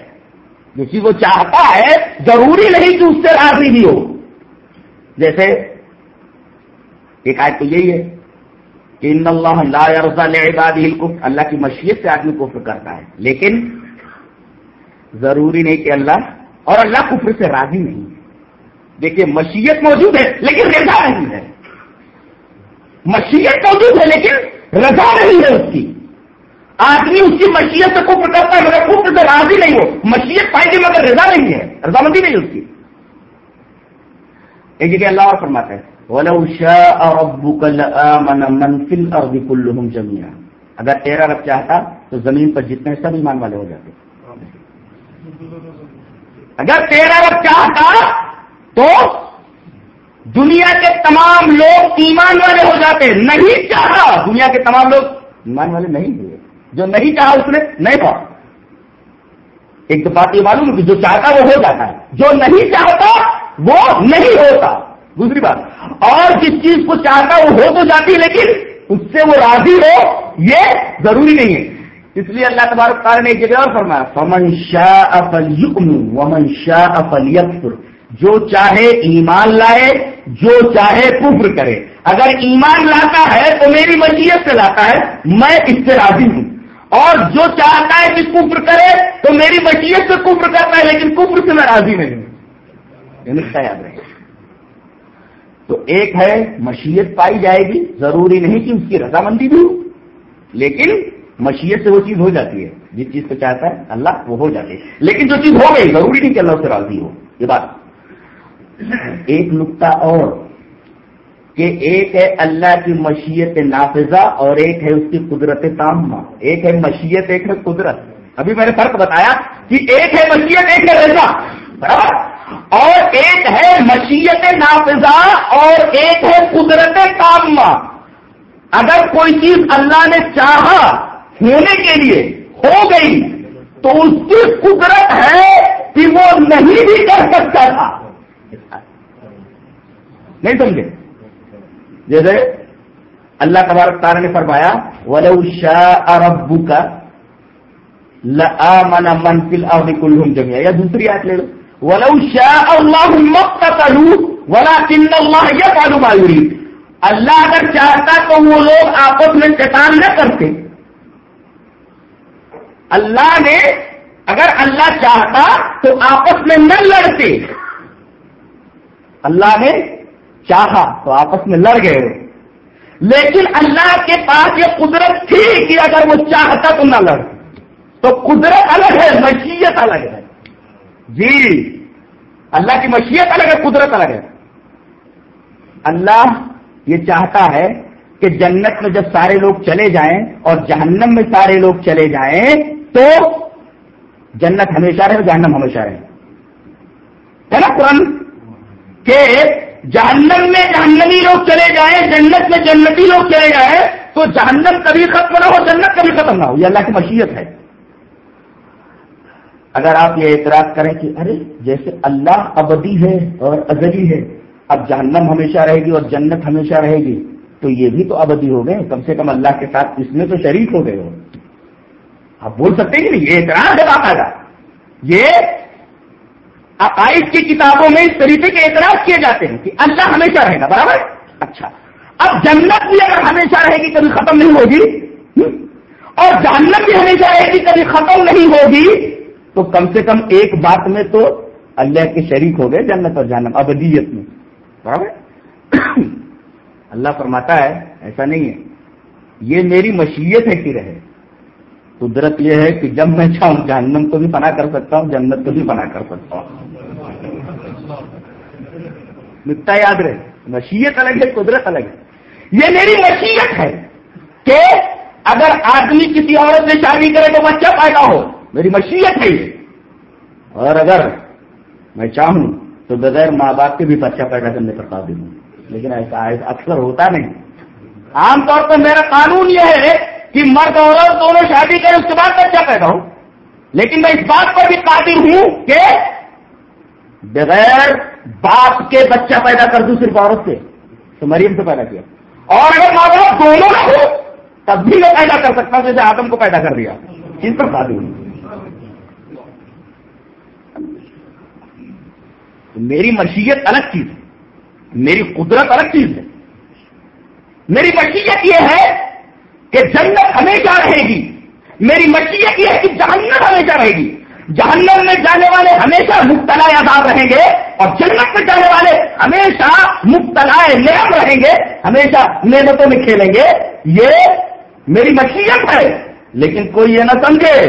Speaker 1: جو چیز وہ چاہتا ہے، ضروری نہیں کہ اس سے راضی بھی ہو۔ جیسے ایک آیت تو یہی ہے کہ ان اللہ لا يرضى اللہ کی مشیت سے آدمی کفر کرتا ہے، لیکن ضروری نہیں کہ اللہ اور اللہ کفر سے راضی نہیں ہے۔ دیکھیے، مشیت موجود ہے لیکن رضا نہیں ہے۔ مشیت موجود ہے لیکن رضا نہیں ہے اس کی۔ آدمی اس کی مشیت سے کفر کرتا ہے مگر کفر سے راضی نہیں ہو۔ مشیت پائے گی مگر رضا نہیں ہے۔ رضامندی نہیں اس کی۔ ایک جگہ اللہ اور فرماتا ہے، وَلَوْ شَاءَ رَبُّكَ لَآمَنَ مَنْ فِي الْأَرْضِ كُلُّهُمْ جَمِيعًا۔ اگر تیرا رب چاہتا تو زمین پر جتنے سب ایمان والے ہو جاتے۔ اگر تیرا رب چاہتا تو دنیا کے تمام لوگ ایمان والے ہو جاتے، نہیں چاہا دنیا کے تمام لوگ ایمان والے نہیں ہوئے۔ جو نہیں چاہا، اس نے نہیں پڑا ایک تو بات یہ معلوم ہے کہ جو چاہتا، وہ ہو جاتا ہے۔ جو نہیں چاہتا، وہ نہیں ہوتا۔ دوسری بات، اور جس چیز کو چاہتا، وہ ہو تو جاتی، لیکن اس سے وہ راضی ہو، یہ ضروری نہیں ہے۔ اس لیے اللہ تبارک تعالیٰ نے ایک جگہ اور فرمایا، فمن شاء فلیؤمن ومن شاء فلیکفر جو چاہے ایمان لائے، جو چاہے کفر کرے۔ اگر ایمان لاتا ہے تو میری مشیت سے لاتا ہے، میں اس سے راضی ہوں۔ اور جو چاہتا ہے کہ کفر کرے تو میری مشیت سے کفر کرتا ہے، لیکن کفر سے میں راضی نہیں ہوں۔ یعنی یہ یاد رہے تو ایک ہے، مشیت پائی جائے گی، ضروری نہیں کہ اس کی رضامندی بھی ہو، لیکن مشیت سے وہ چیز ہو جاتی ہے۔ جس چیز کو چاہتا ہے اللہ وہ ہو جاتی ہے۔ لیکن جو چیز ہو گئی، ضروری نہیں کہ اللہ سے راضی ہو۔ یہ بات۔ ایک نقطہ اور کہ ایک ہے اللہ کی مشیت نافذہ اور ایک ہے اس کی قدرت تامہ۔ ایک ہے مشیت، ایک ہے قدرت۔ ابھی میں نے فرق بتایا کہ ایک ہے مشیت، ایک ہے رضا۔ اور ایک ہے مشیت نافذہ اور ایک ہے قدرت تامہ۔ اگر کوئی چیز اللہ نے چاہا ہونے کے لیے ہو گئی تو اس کی قدرت ہے کہ وہ نہیں بھی کر سکتا تھا۔ نہیں سمجھے؟ جیسے اللہ تبارک تعالیٰ نے فرمایا، ولو شاء ربک لآمن من فی الارض كلهم جميعا۔ یا دوسری آیت لے لو۔ ولو شاء الله ما قتلوا ولكن الله يفعل ما يريد۔ اللہ اگر چاہتا تو وہ لوگ آپس میں قتال نہ کرتے۔ اللہ نے اگر اللہ چاہتا تو آپس میں نہ لڑتے۔ اللہ نے چاہا تو آپس میں لڑ گئے۔ لیکن اللہ کے پاس یہ قدرت تھی کہ اگر وہ چاہتا تو نہ لڑ۔ تو قدرت الگ ہے، مشیت الگ ہے۔ جی اللہ کی مشیت الگ ہے، قدرت الگ ہے۔ اللہ یہ چاہتا ہے کہ جنت میں جب سارے لوگ چلے جائیں اور جہنم میں سارے لوگ چلے جائیں تو جنت ہمیشہ رہے جہنم ہمیشہ رہے۔ ہے نا قرآن؟ کہ جہنم میں جہنمی لوگ چلے جائیں، جنت میں جنتی لوگ چلے جائیں، تو جہنم کبھی ختم نہ ہو، جنت کبھی ختم نہ ہو۔ یہ اللہ کی مشیت ہے۔ اگر آپ یہ اعتراض کریں کہ ارے، جیسے اللہ ابدی ہے اور ازلی ہے، اب جہنم ہمیشہ رہے گی اور جنت ہمیشہ رہے گی، تو یہ بھی تو ابدی ہو گئے۔ کم سے کم اللہ کے ساتھ اس میں تو شریک ہو گئے ہو۔ آپ بول سکتے ہیں کہ نہیں یہ اعتراض ہے باقاعدہ؟ یہ عقائد کی کتابوں میں اس طریقے کے اعتراض کیے جاتے ہیں کہ اللہ ہمیشہ رہے گا، برابر؟ اچھا۔ اب جنت بھی اگر ہمیشہ رہے گی، کبھی ختم نہیں ہوگی؟ اور جہنم بھی ہمیشہ رہے گی، کبھی ختم نہیں ہوگی؟ تو کم سے کم ایک بات میں تو اللہ کے شریک ہو گئے جنت اور جانب ابدیت میں۔ برابر؟ اللہ فرماتا ہے، ایسا نہیں ہے۔ یہ میری مشیت ہے کہ رہے۔ قدرت یہ ہے کہ جب میں چاہوں جہنم کو بھی پناہ کر سکتا ہوں، جنت کو بھی پناہ کر سکتا ہوں۔ نکتا یاد رہے، مشیت الگ ہے، قدرت الگ ہے۔ یہ میری مشیت ہے کہ اگر آدمی کسی عورت سے شادی کرے تو بچہ پیدا ہو، میری مشیت ہے یہ۔ اور اگر میں چاہوں تو بغیر ماں باپ کے بھی بچہ پیدا کرنے پر قابل ہوں۔ لیکن ایسا اکثر ہوتا نہیں۔ عام طور پر میرا قانون یہ ہے کہ مرد اور عورت دونوں شادی کرے اس کے بعد بچہ پیدا ہو۔ لیکن میں اس بات پر بھی قادر ہوں کہ بغیر باپ کے بچہ پیدا کر دوں صرف عورت سے، تو مریم سے پیدا کیا۔ اور اگر ماں باپ دونوں نہ ہو تب بھی میں پیدا کر سکتا ہوں، جیسے آدم کو پیدا کر دیا۔ ان پر قادر ہوں۔ میری مشیت الگ چیز ہے، میری قدرت الگ چیز ہے۔ میری مشیت یہ ہے کہ جنت ہمیشہ رہے گی۔ میری مشیت یہ ہے کہ جہنت ہمیشہ رہے گی۔ جہنم میں جانے والے ہمیشہ مبتلا آزاد رہیں گے اور جنت میں جانے والے ہمیشہ مبتلا نعم رہیں گے، ہمیشہ نعمتوں میں کھیلیں گے۔ یہ میری مشیت ہے۔ لیکن کوئی یہ نہ سمجھے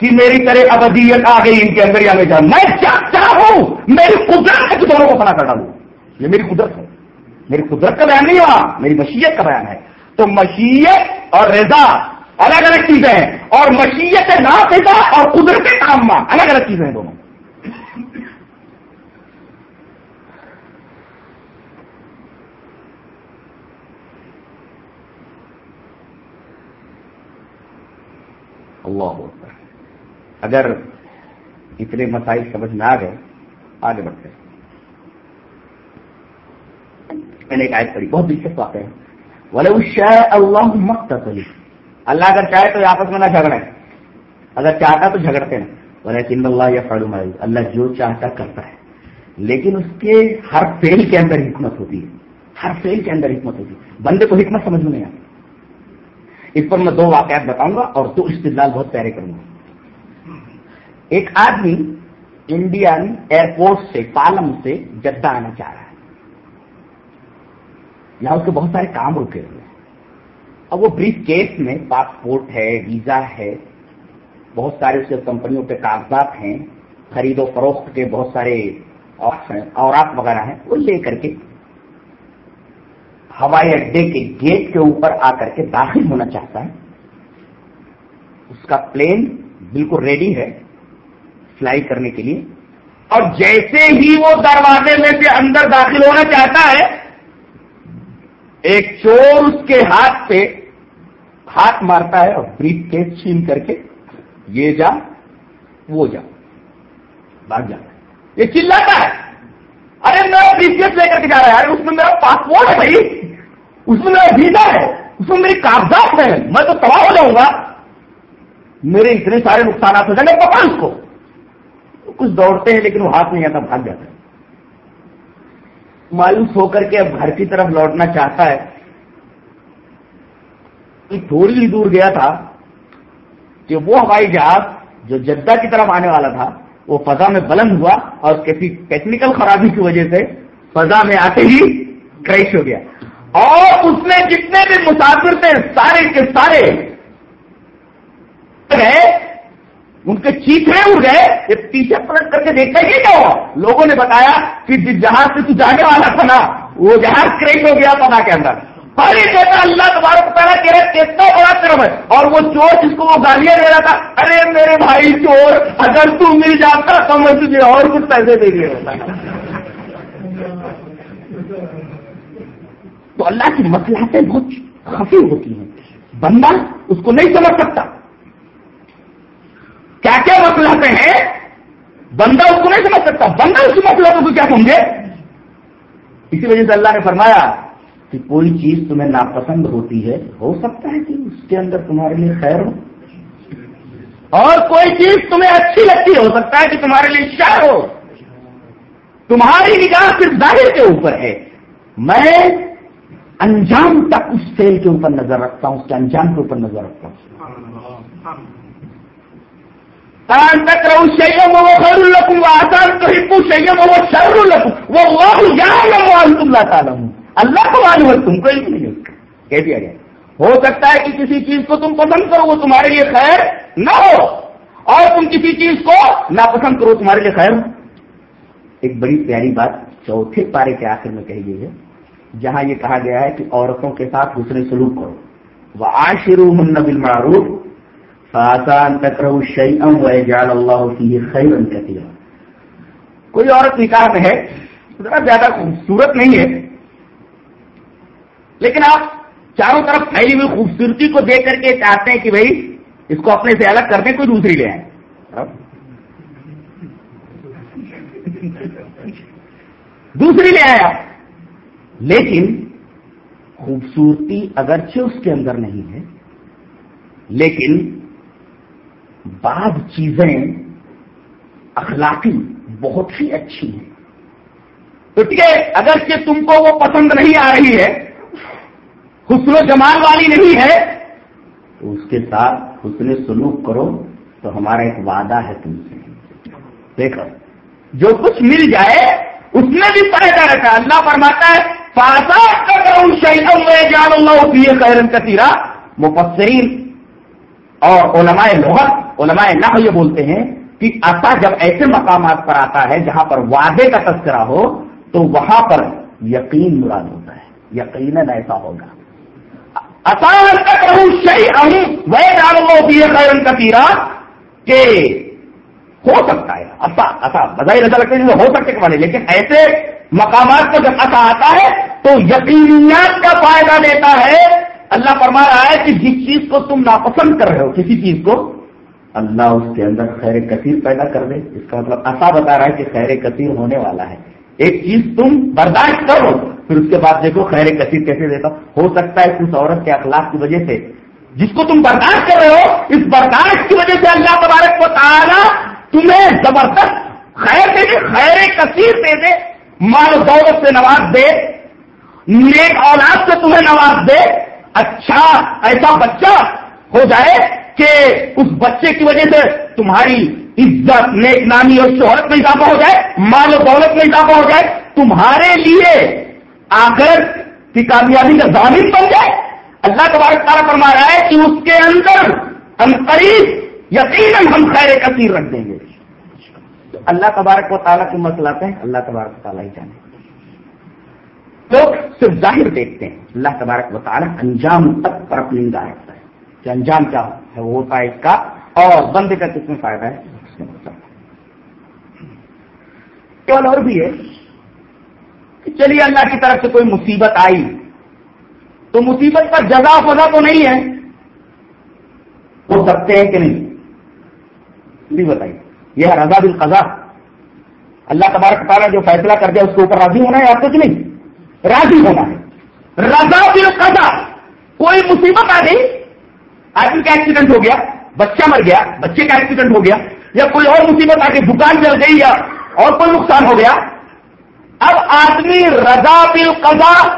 Speaker 1: کہ میری طرح ابدیت آ گئی ان کے اندر یا میں جاؤں میں چاہتا ہوں؟ میری قدرت ہے کہ دونوں کو پنا کر ڈالوں۔ یہ میری قدرت ہے۔ میری قدرت کا بیان نہیں ہوا، میری مشیت کا بیان ہے۔ تو مشیت اور رضا الگ الگ چیزیں ہیں۔ اور مشیت نافذہ اور قدرت کام الگ الگ چیزیں ہیں دونوں۔ اللہ اگر اتنے مسائل سمجھ میں آ گئے، آگے بڑھتے میں نے ایک آیت پڑھی، بہت دلچسپ واقع ہے۔ اللہ مختص اللہ اگر چاہے تو آپس میں نہ جھگڑے اگر چاہتا تو جھگڑتے نا بولے سند اللہ یا فاڑو اللہ جو چاہتا کرتا ہے۔ لیکن اس کے ہر فیل کے اندر حکمت ہوتی ہے۔ ہر فیل کے اندر حکمت ہوتی ہے۔ بندے کو حکمت سمجھ میں نہیں آتی۔ اس پر میں دو واقعات بتاؤں گا اور دو استدلال بہت پیارے کروں گا۔ ایک آدمی انڈین ایئرپورٹ سے، پالم سے جدہ آنا چاہ رہا ہے۔ یہاں اس کے بہت سارے کام رکے ہوئے ہیں۔ اب وہ بریف کیس میں پاسپورٹ ہے، ویزا ہے، بہت سارے اس کے کمپنیوں کے کاغذات ہیں، خرید و فروخت کے بہت سارے اوراق وغیرہ ہیں، وہ لے کر کے ہوائی اڈے کے گیٹ کے اوپر آ کر کے داخل ہونا چاہتا ہے۔ اس کا پلین بالکل ریڈی ہے فلائی کرنے کے لیے۔ اور جیسے ہی وہ دروازے میں سے اندر داخل ہونا چاہتا ہے ایک چور اس کے ہاتھ پہ ہاتھ مارتا ہے اور بریف کیس چھین کر کے یہ جا، وہ جا، بھاگ جاتا ہے۔ یہ چلاتا ہے۔ ارے میرا بریف کیس لے کر کے جا رہا ہے۔ اس میں میرا پاسپورٹ ہے بھائی۔ اس میں میرا ویزا ہے۔ اس میں میری کاغذات ہیں۔ میں تو تباہ ہو جاؤں گا۔ میرے اتنے سارے نقصانات ہو جائیں گے۔ پکڑ اس کو۔ کچھ دوڑتے ہیں لیکن وہ ہاتھ نہیں آتا، بھاگ جاتا ہے۔ مایوس ہو کر کے اب گھر کی طرف لوٹنا چاہتا ہے۔ تھوڑی ہی دور گیا تھا کہ وہ ہوائی جہاز جو جدہ کی طرف آنے والا تھا، وہ فضا میں بلند ہوا اور کسی ٹیکنیکل خرابی کی وجہ سے فضا میں آتے ہی کریش ہو گیا۔ اور اس میں جتنے بھی مسافر تھے، سارے کے سارے گئے ان کے چیخے اڑ گئے، یہ پیچھے پلٹ کر کے دیکھا یہ کیا ہوا لوگوں نے بتایا کہ جس جہاز سے تو جانے والا تھا نا، وہ جہاز کریش ہو گیا پتا کے اندر۔ ارے کہتا اللہ تمہارا پہلا کہہ رہا کتنا بڑا کرم ہے اور وہ چور جس کو وہ گالیاں دے رہا تھا، ارے میرے بھائی چور، اگر تو مل جاتا تو میں تجھے اور کچھ پیسے دے دیا تو اللہ کی مسلحتیں بہت خفی ہوتی ہیں۔ بندہ اس کو نہیں سمجھ سکتا۔ کیا کیا مسلحتیں ہیں؟ بندہ اس کو نہیں سمجھ سکتا۔ بندہ اس کی مسلحتوں کو کیا سمجھے؟ اسی وجہ سے اللہ نے فرمایا کہ کوئی چیز تمہیں ناپسند ہوتی ہے، ہو سکتا ہے کہ اس کے اندر تمہارے لیے خیر ہو۔ اور کوئی چیز تمہیں اچھی لگتی ہو سکتا ہے کہ تمہارے لیے شہر ہو۔ تمہاری نگاہ صرف ظاہر کے اوپر ہے۔ میں انجام تک اس فیل کے اوپر نظر رکھتا ہوں، اس کے انجام کے اوپر نظر رکھتا ہوں۔ وہ خیر القم آسان تو وہ شر القم وہ اللہ اللہ کو معلوم ہے، تم کو علم نہیں کہہ دیا گیا۔ ہو سکتا ہے کہ کسی چیز کو تم پسند کرو، وہ تمہارے لیے خیر نہ ہو، اور تم کسی چیز کو ناپسند کرو، تمہارے لیے خیر ایک بڑی پیاری بات چوتھے پارے کے آخر میں کہی گئی ہے، جہاں یہ کہا گیا ہے کہ عورتوں کے ساتھ دوسرے سلوک کرو۔ وہ آشرو من معروف فاسان تکرو شعی و جال اللہ کی خیر کہتی کوئی عورت نکاح میں ہے ذرا زیادہ خوبصورت نہیں ہے، لیکن آپ چاروں طرف پھیلی ہوئی خوبصورتی کو دیکھ کر کے چاہتے ہیں کہ بھائی اس کو اپنے سے الگ کر دیں، کوئی دوسری لے آئے دوسری لے آیا لیکن خوبصورتی اگرچہ اس کے اندر نہیں ہے، لیکن بعض چیزیں اخلاقی بہت ہی اچھی ہیں۔ تو ٹھیک ہے اگرچہ تم کو وہ پسند نہیں آ رہی ہے، حسن و جمال والی نہیں ہے، تو اس کے ساتھ حسن سلوک کرو، تو ہمارا ایک وعدہ ہے تم سے۔ دیکھو، جو کچھ مل جائے، اس میں بھی فائدہ رہتا ہے اللہ فرماتا ہے خیرن کثیرہ مفسرین اور علماء لغت، علماء نہ یہ بولتے ہیں کہ اصا جب ایسے مقامات پر آتا ہے جہاں پر وعدے کا تذکرہ ہو، تو وہاں پر یقین مراد ہوتا ہے۔ یقیناً ایسا ہوگا۔ خیرن کہ ہو سکتا ہے۔ اصا اصا بظاہر ایسا لگتا ہے ہو سکتے والے لیکن ایسے مقامات کو جب اصا آتا ہے تو یقینیات کا فائدہ دیتا ہے۔ اللہ فرما رہا ہے کہ جس چیز کو تم ناپسند کر رہے ہو، کسی چیز کو، اللہ اس کے اندر خیر کثیر پیدا کر دے۔ اس کا مطلب ایسا بتا رہا ہے کہ خیر کثیر ہونے والا ہے۔ ایک چیز تم برداشت کرو پھر اس کے بعد دیکھو خیر کثیر کیسے دیتا۔ ہو سکتا ہے اس عورت کے اخلاق کی وجہ سے۔ جس کو تم برداشت کر رہے ہو، اس برداشت کی وجہ سے اللہ تبارک کو تعالیٰ تمہیں زبردست خیر دے دے، خیر کثیر دے دے۔ مال دولت سے نواز دے۔ نیک اولاد سے تمہیں نواز دے۔ اچھا ایسا بچہ ہو جائے کہ اس بچے کی وجہ سے تمہاری عزت، نیک نامی اور شہرت میں اضافہ ہو جائے، مال و دولت میں اضافہ ہو جائے، تمہارے لیے آخر کی کامیابی کا ضامن بن جائے۔ اللہ تبارک تعالیٰ فرما رہا ہے کہ اس کے اندر ہم قریب یقیناً ہم خیر کثیر رکھ دیں گے۔ اللہ تبارک و تعالیٰ کی مسئلہ ہیں اللہ تبارک و تعالیٰ ہی جانے۔ تو صرف ظاہر دیکھتے ہیں۔ اللہ تبارک و تعالیٰ انجام تک پر اپنی نگاہ رکھتا ہے۔ کہ انجام کیا ہے؟ وہ ہوتا ہے اس کا۔ اور بندے کا کس میں فائدہ ہے۔ اس میں اور بھی ہے کہ چلیے اللہ کی طرف سے کوئی مصیبت آئی تو مصیبت کا جزا فضا تو نہیں ہے۔ ہو سکتے ہیں کہ نہیں؟ بھی بتائیے۔ یہ ہے رضا بالقضا اللہ تبارک تعالیٰ جو فیصلہ کر دیا اس کے اوپر راضی ہونا ہے آپ کچھ نہیں؟ راضی ہونا۔ ہے رضا بالقضا کوئی مصیبت آ گئی؟ آدمی کا ایکسیڈنٹ ہو گیا؟ بچہ مر گیا، بچے کا ایکسیڈنٹ ہو گیا، یا کوئی اور مصیبت آ گئی، دکان چل گئی، یا اور کوئی نقصان ہو گیا؟ اب آدمی رضا بالقضا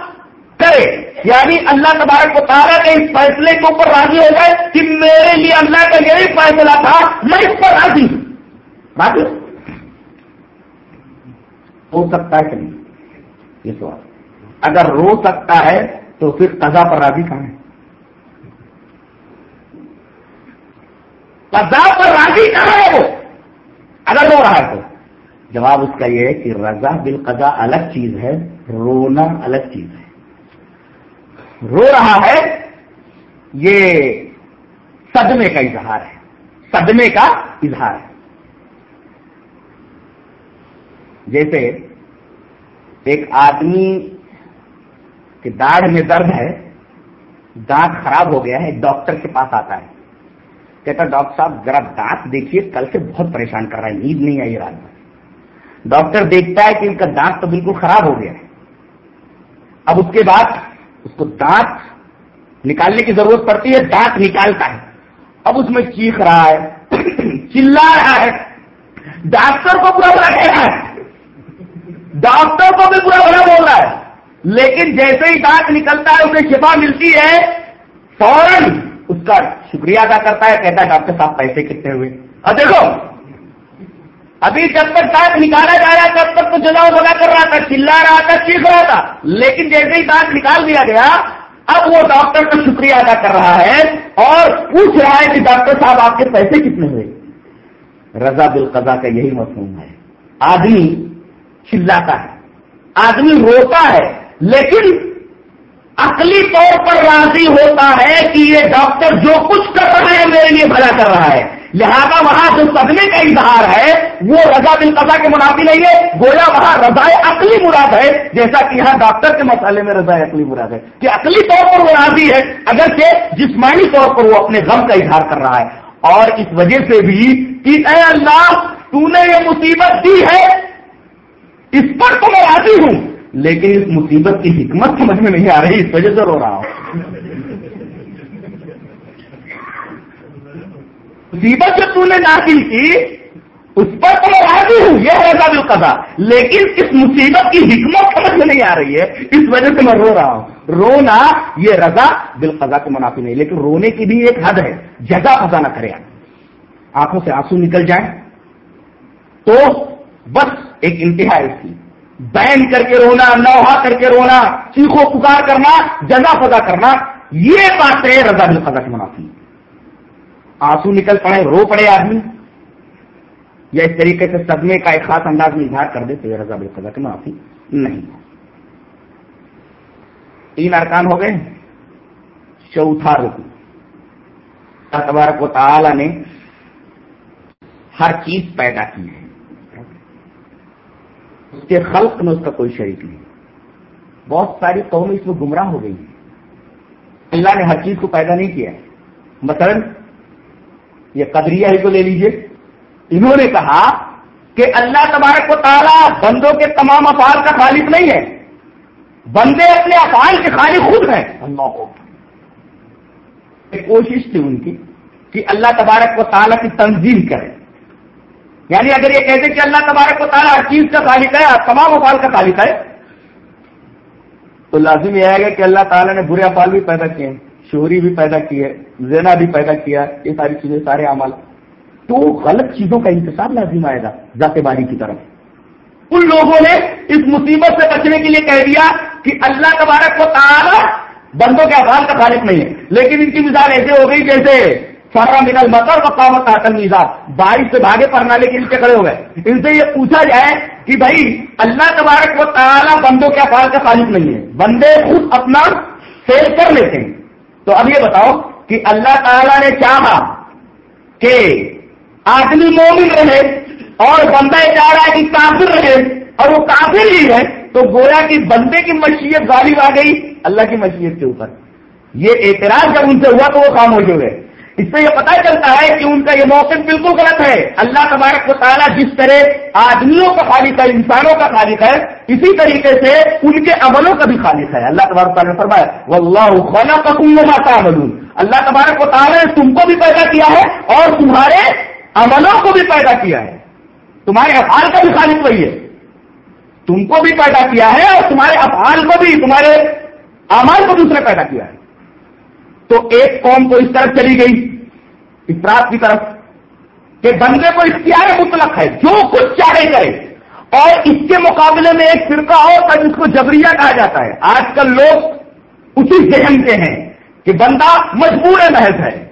Speaker 1: کرے یعنی اللہ تبارک کو تعالیٰ کے اس فیصلے کے اوپر راضی ہو جائے کہ میرے لیے اللہ کا یہی فیصلہ تھا، میں اس پر راضی ہوں۔ راضی ہو۔ سکتا ہے کہ نہیں؟ یہ سوال اگر رو سکتا ہے تو پھر قضا پر راضی کہاں ہے؟ قضا پر راضی کہاں ہے وہ اگر رو رہا ہے تو۔ جواب اس کا یہ ہے کہ رضا بالقضا الگ چیز ہے، رونا الگ چیز ہے۔ رو رہا ہے، یہ صدمے کا اظہار ہے۔ صدمے کا اظہار ہے۔ جیسے ایک آدمی کے داڑھ میں درد ہے، دانت خراب ہو گیا ہے، ایک ڈاکٹر کے پاس آتا ہے۔ کہتا ڈاکٹر صاحب، ذرا دانت دیکھیے، کل سے بہت پریشان کر رہا ہے، نیند نہیں آئی رات میں ڈاکٹر دیکھتا ہے کہ ان کا دانت تو بالکل خراب ہو گیا ہے۔ اب اس کے بعد اس کو دانت نکالنے کی ضرورت پڑتی ہے، دانت نکالتا ہے۔ اب اس میں چیخ رہا ہے، چلا رہا ہے۔ ڈاکٹر کو برا برا کہہ رہا ہے۔ ڈاکٹر کو بھی برا برا بول رہا ہے۔ لیکن جیسے ہی دانت نکلتا ہے، اسے شفا ملتی ہے۔ فوراً اس کا شکریہ ادا کرتا ہے، کہتا ہے ڈاکٹر صاحب پیسے کتنے ہوئے۔ اب دیکھو، ابھی جب تک دانت نکالا جا رہا تب تک تو جگہ بنا کر رہا تھا، چلا رہا تھا چیخ رہا تھا۔ لیکن جیسے ہی دانت نکال دیا گیا، اب وہ ڈاکٹر کا شکریہ ادا کر رہا ہے اور پوچھ رہا ہے کہ ڈاکٹر صاحب، آپ کے پیسے کتنے ہوئے؟ رضا بالقضا کا یہی مفہوم ہے۔ آدمی چلاتا ہے، آدمی روتا ہے۔ لیکن عقلی طور پر راضی ہوتا ہے کہ یہ ڈاکٹر جو کچھ کر رہا ہے میرے لیے بھلا کر رہا ہے۔ لہذا وہاں جو صدمے کا اظہار ہے، وہ رضا بالقضا کے منافی نہیں ہے، گویا وہاں رضا عقلی مراد ہے، جیسا کہ یہاں ڈاکٹر کے مسئلے میں رضا عقلی مراد ہے۔ کہ عقلی طور پر وہ راضی ہے اگر کہ جسمانی طور پر وہ اپنے غم کا اظہار کر رہا ہے۔ اور اس وجہ سے بھی کہ اے اللہ، تو نے یہ مصیبت دی ہے، اس پر تو میں راضی ہوں۔ لیکن اس مصیبت کی حکمت سمجھ میں نہیں آ رہی، اس وجہ سے رو رہا ہوں۔ مصیبت جو تم نے ناخل کی، اس پر تو میں راضی ہوں، یہ رضا بالقضا لیکن اس مصیبت کی حکمت سمجھ میں نہیں آ رہی ہے، اس وجہ سے میں رو رہا ہوں۔ رونا، یہ رضا بالقضا کے منافی نہیں، لیکن رونے کی بھی ایک حد ہے۔ جگہ فضا نہ کرے آنکھوں سے آنسو نکل جائیں۔ تو بس ایک انتہا اس کی۔ بین کر کے رونا نوحا کر کے رونا چیخو پکار کرنا، جزا فضا کرنا، یہ بات ہے رضا بالقضا کے منافی۔ آنسو نکل پڑے، رو پڑے آدمی۔ یا اس طریقے سے صدمے کا ایک خاص انداز میں اظہار کر دے تو یہ رضا بالقضا کے معافی نہیں تین ارکان ہو گئے۔ چوتھا رکو۔ تبارک و تعالی نے ہر چیز پیدا کی ہے۔ اس کے خلق میں اس کا کوئی شریک نہیں۔ بہت ساری قوم اس میں گمراہ ہو گئی۔ ہیں اللہ نے ہر چیز کو پیدا نہیں کیا۔ مثلا یہ قدریہ ہی کو لے لیجیے۔ انہوں نے کہا کہ اللہ تبارک و تعالیٰ بندوں کے تمام افعال کا خالق نہیں ہے۔ بندے اپنے افعال کے خالق خود ہیں۔ اللہ کوشش تھی ان کی کہ اللہ تبارک و تعالیٰ کی تنظیم کرے یعنی اگر یہ کہتے کہ اللہ تبارک و تعالیٰ ہر چیز کا خالق ہے تمام افعال کا خالق ہے، تو لازم یہ آئے گا کہ اللہ تعالیٰ نے برے افعال بھی پیدا کیے ہیں شہری بھی پیدا کی ہے زینا بھی پیدا کیا، یہ ساری چیزیں، سارے عمل تو غلط چیزوں کا انتظار لازم آئے گا ذات باری کی طرف۔ ان لوگوں نے اس مصیبت سے بچنے کے لیے کہہ دیا کہ اللہ تبارک کو تعالی بندوں کے افعال کا خالق نہیں ہے۔ لیکن ان کی مثال ایسے ہو گئی جیسے فرا من المطر و قامت آتن میزاد بارش سے بھاگے پر نالے کے نیچے کھڑے ہو گئے۔ ان سے یہ پوچھا جائے کہ بھائی، اللہ تبارک و تعالی بندوں کے افعال کا خالق نہیں ہے۔ بندے خود اپنا فیل کر لیتے ہیں۔ تو اب یہ بتاؤ کہ اللہ تعالیٰ نے چاہا کہ آدمی مومن رہے اور بندہ یہ چاہ رہا ہے کہ کافر رہے اور وہ کافر ہی ہے، تو گویا کہ بندے کی مشیت غالب آ گئی اللہ کی مشیت کے اوپر۔ یہ اعتراض جب ان سے ہوا تو وہ خاموش ہو گئے۔ اس سے یہ پتا چلتا ہے کہ ان کا یہ موقف بالکل غلط ہے۔ اللہ تبارک و تعالیٰ جس طرح آدمیوں کا خالق ہے، انسانوں کا خالق ہے، اسی طریقے سے ان کے عملوں کا بھی خالق ہے۔ اللہ تبارک تعالیٰ نے فرمایا، واللہ تعملون۔ اللہ تبارک و تعالیٰ نے تم کو بھی پیدا کیا ہے اور تمہارے عملوں کو بھی پیدا کیا ہے۔ تمہارے افعال کا بھی خالق وہی ہے۔ تم کو بھی پیدا کیا ہے اور تمہارے افعال کو بھی، تمہارے اعمال کو دوسرے پیدا کیا ہے۔ تو ایک قوم کو اس طرف چلی گئی، افراد کی طرف، کہ بندے کو اختیار مطلق ہے، جو کچھ چاہے کرے۔ اور اس کے مقابلے میں ایک فرقہ اور تھا جس کو جبریہ کہا جاتا ہے۔ آج کل لوگ اسی ذہن کے ہیں کہ بندہ مجبور محض ہے۔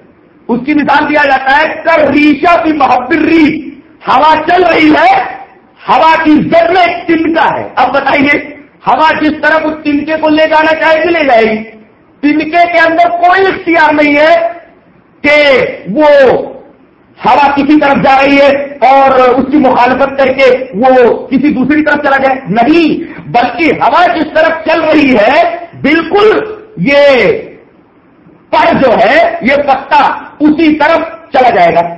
Speaker 1: اس کی مثال دیا جاتا ہے کر ریشا کی محبت ری ہوا چل رہی ہے، ہوا کی زر میں ایک تنکا ہے۔ اب بتائیے، ہوا جس طرح اس تنکے کو لے جانا چاہے گی لے جائے گی؟ تنکے کے اندر کوئی اختیار نہیں ہے کہ وہ ہوا کسی طرف جا رہی ہے اور اس کی مخالفت کر کے وہ کسی دوسری طرف چلا جائے۔ نہیں، بلکہ ہوا جس طرف چل رہی ہے، بالکل یہ پر جو ہے، یہ پتا اسی طرف چلا جائے گا۔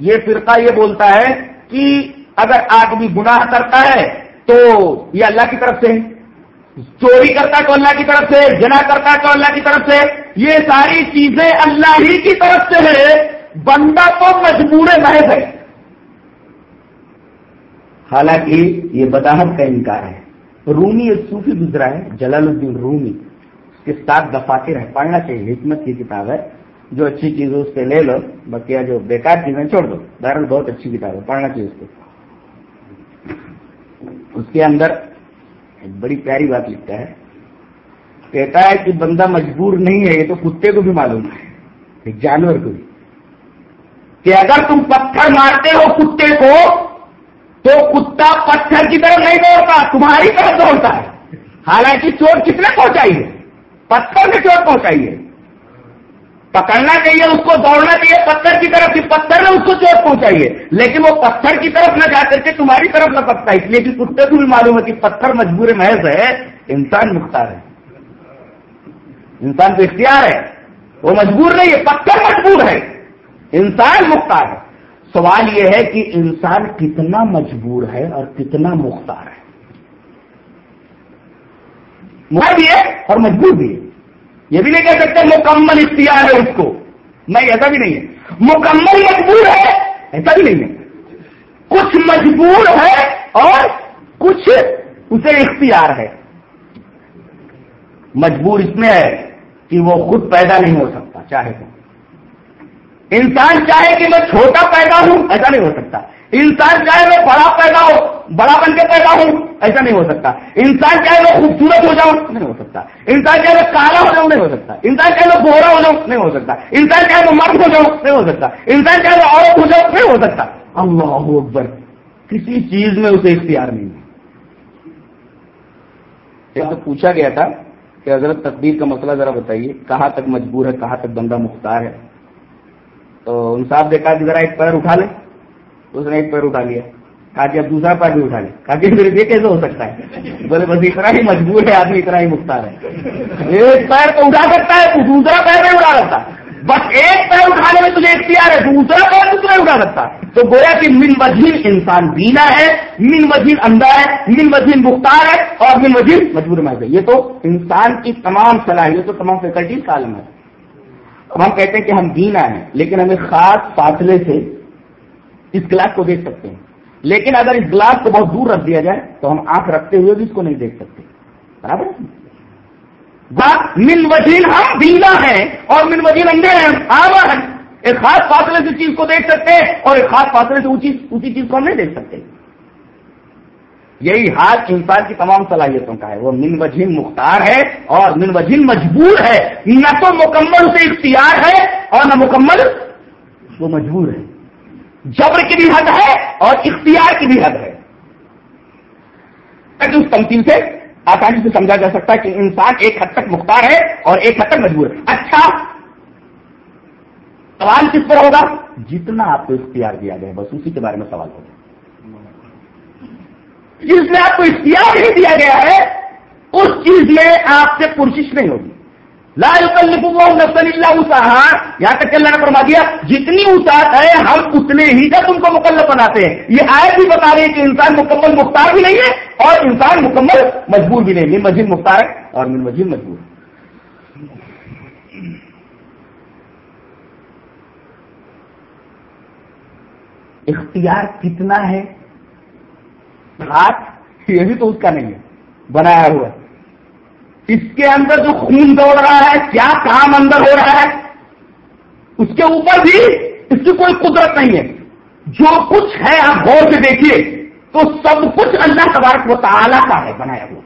Speaker 1: یہ فرقہ یہ بولتا ہے کہ اگر آدمی گناہ کرتا ہے تو یہ اللہ کی طرف سے چوری کرتا تو اللہ کی طرف سے، جنا کرتا تو اللہ کی طرف سے۔ یہ ساری چیزیں اللہ ہی کی طرف سے ہے بندہ تو مجبور محض ہے۔ حالانکہ یہ بداحت کا انکار ہے۔ رومی ایک صوفی گزرا ہے، جلال الدین رومی۔ اس کے ساتھ دفاتر ہے، پڑھنا چاہیے، حکمت کی کتاب ہے۔ جو اچھی چیز ہے اس سے لے لو بقیہ جو بیکار چیزیں چھوڑ دو۔ بہرحال بہت اچھی کتاب ہے، پڑھنا چاہیے اس کو۔ اس کے اندر ایک بڑی پیاری بات لکھتا ہے۔ کہتا ہے کہ بندہ مجبور نہیں ہے، یہ تو کتے کو بھی معلوم ہے، ایک جانور کو بھی۔ کہ اگر تم پتھر مارتے ہو کتے کو، تو کتا پتھر کی طرف نہیں دوڑتا، تمہاری طرف دوڑتا ہے۔ حالانکہ چوٹ کس نے پہنچائی ہے؟ پتھر نے چوٹ پہنچائی ہے۔ پکڑنا چاہیے، اس کو دوڑنا چاہیے، پتھر کی طرف پتھر نے اس کو چوٹ پہنچائی ہے لیکن وہ پتھر کی طرف نہ جا کر کے تمہاری طرف نہ پکتا اس لیے کہ کتے کو بھی معلوم ہے کہ پتھر مجبور محض ہے، انسان مختار ہے۔ انسان کو اختیار ہے، وہ مجبور نہیں ہے، پتھر مجبور ہے، انسان مختار ہے۔ سوال یہ ہے کہ انسان کتنا مجبور ہے اور کتنا مختار ہے۔ بھی ہے اور مجبور بھی ہے۔ یہ بھی نہیں کہہ سکتے مکمل اختیار ہے اس کو۔ نہیں، ایسا بھی نہیں ہے۔ مکمل مجبور ہے، ایسا بھی نہیں ہے۔ کچھ مجبور ہے اور کچھ اسے اختیار ہے۔ مجبور اس میں ہے کہ وہ خود پیدا نہیں ہو سکتا، چاہے تو۔ انسان چاہے کہ میں چھوٹا پیدا ہوں، ایسا نہیں ہو سکتا۔ انسان چاہے میں بڑا پیدا ہو، بڑا بن کے پیدا ہوں، ایسا نہیں ہو سکتا۔ انسان چاہے میں خوبصورت ہو جاؤں، نہیں ہو سکتا۔ انسان چاہے میں کالا ہو جاؤں، نہیں ہو سکتا۔ انسان چاہے میں گورا ہو جاؤں، نہیں ہو سکتا۔ انسان چاہے میں مرد ہو جاؤں، نہیں ہو سکتا۔ انسان چاہے میں عورت ہو جاؤں، نہیں ہو سکتا۔ اللہ اکبر، کسی چیز میں اسے اختیار نہیں ہے۔ تو پوچھا گیا تھا کہ حضرت تقدیر کا مسئلہ ذرا بتائیے، کہاں تک مجبور ہے، کہاں تک بندہ مختار ہے؟ تو انصاف دیکھا کہ ذرا ایک پیر اٹھا لے۔ اس نے ایک پیر اٹھا لیا۔ کہا کہ اب دوسرا پیر بھی اٹھا لے۔ کہا کہ پھر یہ کیسے ہو سکتا ہے؟ بولے، بس اتنا ہی مجبور ہے، آدمی اتنا ہی مختار ہے۔ ایک پیر تو اٹھا سکتا ہے تو دوسرا پیر نہیں اٹھا سکتا۔ بس ایک پیر اٹھانے میں تجھے اختیار ہے، دوسرا پیر تو نہیں اٹھا سکتا۔ تو گویا کہ من وزیر انسان بینا ہے، من وزیر اندھا ہے، من وزیر مختار ہے اور من وزیر مجبور میں ہے یہ تو انسان کی تمام صلاحیت اور تمام فیکلٹیز کا عالم ہے۔ اب ہم کہتے ہیں کہ ہم بینا ہیں، لیکن ہمیں خاص فاصلے سے اس گلاس کو دیکھ سکتے ہیں۔ لیکن اگر اس گلاس کو بہت دور رکھ دیا جائے تو ہم آنکھ رکھتے ہوئے بھی اس کو نہیں دیکھ سکتے۔ برابر من وزین ہم بینا ہیں اور من وزین اندھے ہیں آوا ہیں۔ ایک خاص فاصلے سے چیز کو دیکھ سکتے ہیں اور ایک خاص فاصلے سے اونچی اونچی چیز کو ہم نہیں دیکھ سکتے۔ یہی حال انسان کی تمام صلاحیتوں کا ہے۔ وہ من وجین مختار ہے اور من وجین مجبور ہے۔ نہ تو مکمل اسے اختیار ہے اور نہ مکمل وہ مجبور ہے۔ جبر کی بھی حد ہے اور اختیار کی بھی حد ہے۔ تاکہ اس تمکین سے آسانی سے سمجھا جا سکتا ہے کہ انسان ایک حد تک مختار ہے اور ایک حد تک مجبور ہے۔ اچھا سوال کس پر ہوگا؟ جتنا آپ کو اختیار دیا گیا، بس اسی کے بارے میں سوال ہوگا۔ جس میں آپ کو اختیار نہیں دیا گیا ہے، اس چیز میں آپ سے پرشش نہیں ہوگی۔ لا يكلف الله نفسا الا وسعها. یہاں تک اللہ نے فرما دیا، جتنی وسعت ہے، ہم اتنے ہی کا تم کو مکمل بناتے ہیں۔ یہ آیت بھی بتا رہی ہے کہ انسان مکمل مختار بھی نہیں ہے اور انسان مکمل مجبور بھی نہیں من مجید مختار ہے اور من مجید مجبور۔ اختیار کتنا ہے؟ ہاتھ یہ بھی تو اس کا نہیں ہے، بنایا ہوا ہے۔ اس کے اندر جو خون دوڑ رہا ہے، کیا کام اندر ہو رہا ہے؟ اس کے اوپر بھی اس کی کوئی قدرت نہیں ہے۔ جو کچھ ہے، آپ غور سے دیکھیے، تو سب کچھ اللہ تبارک و تعالیٰ کا ہے، بنایا ہوا۔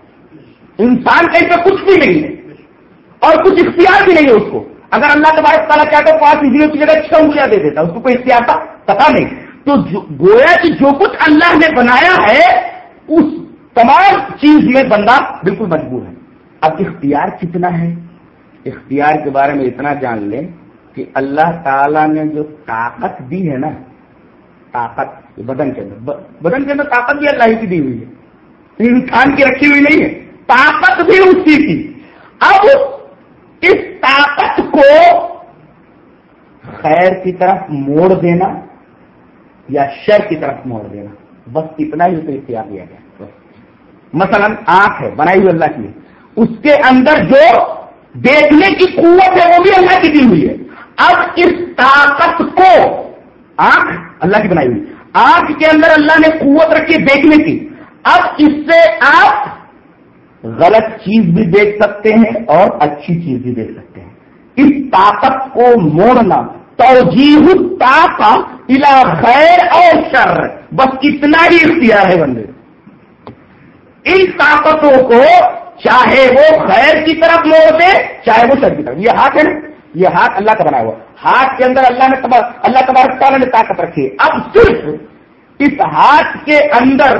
Speaker 1: انسان کہیں پہ کچھ بھی نہیں ہے، اور کچھ اختیار بھی نہیں ہے اس کو۔ اگر اللہ تبارک تعالیٰ کیا تو پانچ انجلیوں کی جگہ چھ انگلیاں دے دیتا، اس کو کوئی اختیار تھا؟ پتا نہیں۔ تو گویا کہ جو کچھ اللہ نے بنایا ہے، اس تمام چیز میں بندہ بالکل مجبور ہے۔ اب اختیار کتنا ہے؟ اختیار کے بارے میں اتنا جان لیں کہ اللہ تعالی نے جو طاقت دی ہے نا، طاقت بدن کے اندر بدن کے اندر طاقت بھی اللہ ہی کی دی ہوئی ہے۔ یعنی انسان کی رکھی ہوئی نہیں ہے، طاقت بھی اسی کی۔ اب اس طاقت کو خیر کی طرف موڑ دینا یا شر کی طرف موڑ دینا، بس اتنا ہی اسے اختیار دیا گیا۔ مثلا آنکھ ہے، بنائی ہوئی اللہ کی۔ اس کے اندر جو دیکھنے کی قوت ہے وہ بھی اللہ کی دی ہوئی ہے۔ اب اس طاقت کو آنکھ اللہ کی بنائی ہوئی۔ آنکھ کے اندر اللہ نے قوت رکھی دیکھنے کی۔ اب اس سے آپ غلط چیز بھی دیکھ سکتے ہیں اور اچھی چیز بھی دیکھ سکتے ہیں۔ اس طاقت کو موڑنا توجیح طاقت الا خیر اور شر۔ بس اتنا ہی اختیار ہے بندے۔ ان طاقتوں کو چاہے وہ خیر کی طرف موڑ دے چاہے وہ شر کی طرف۔ یہ ہاتھ ہے نا؟ یہ ہاتھ اللہ کا بنا ہوا۔ ہاتھ کے اندر اللہ نے اللہ تبارک تعالیٰ نے طاقت رکھی۔ ہے اب صرف اس ہاتھ کے اندر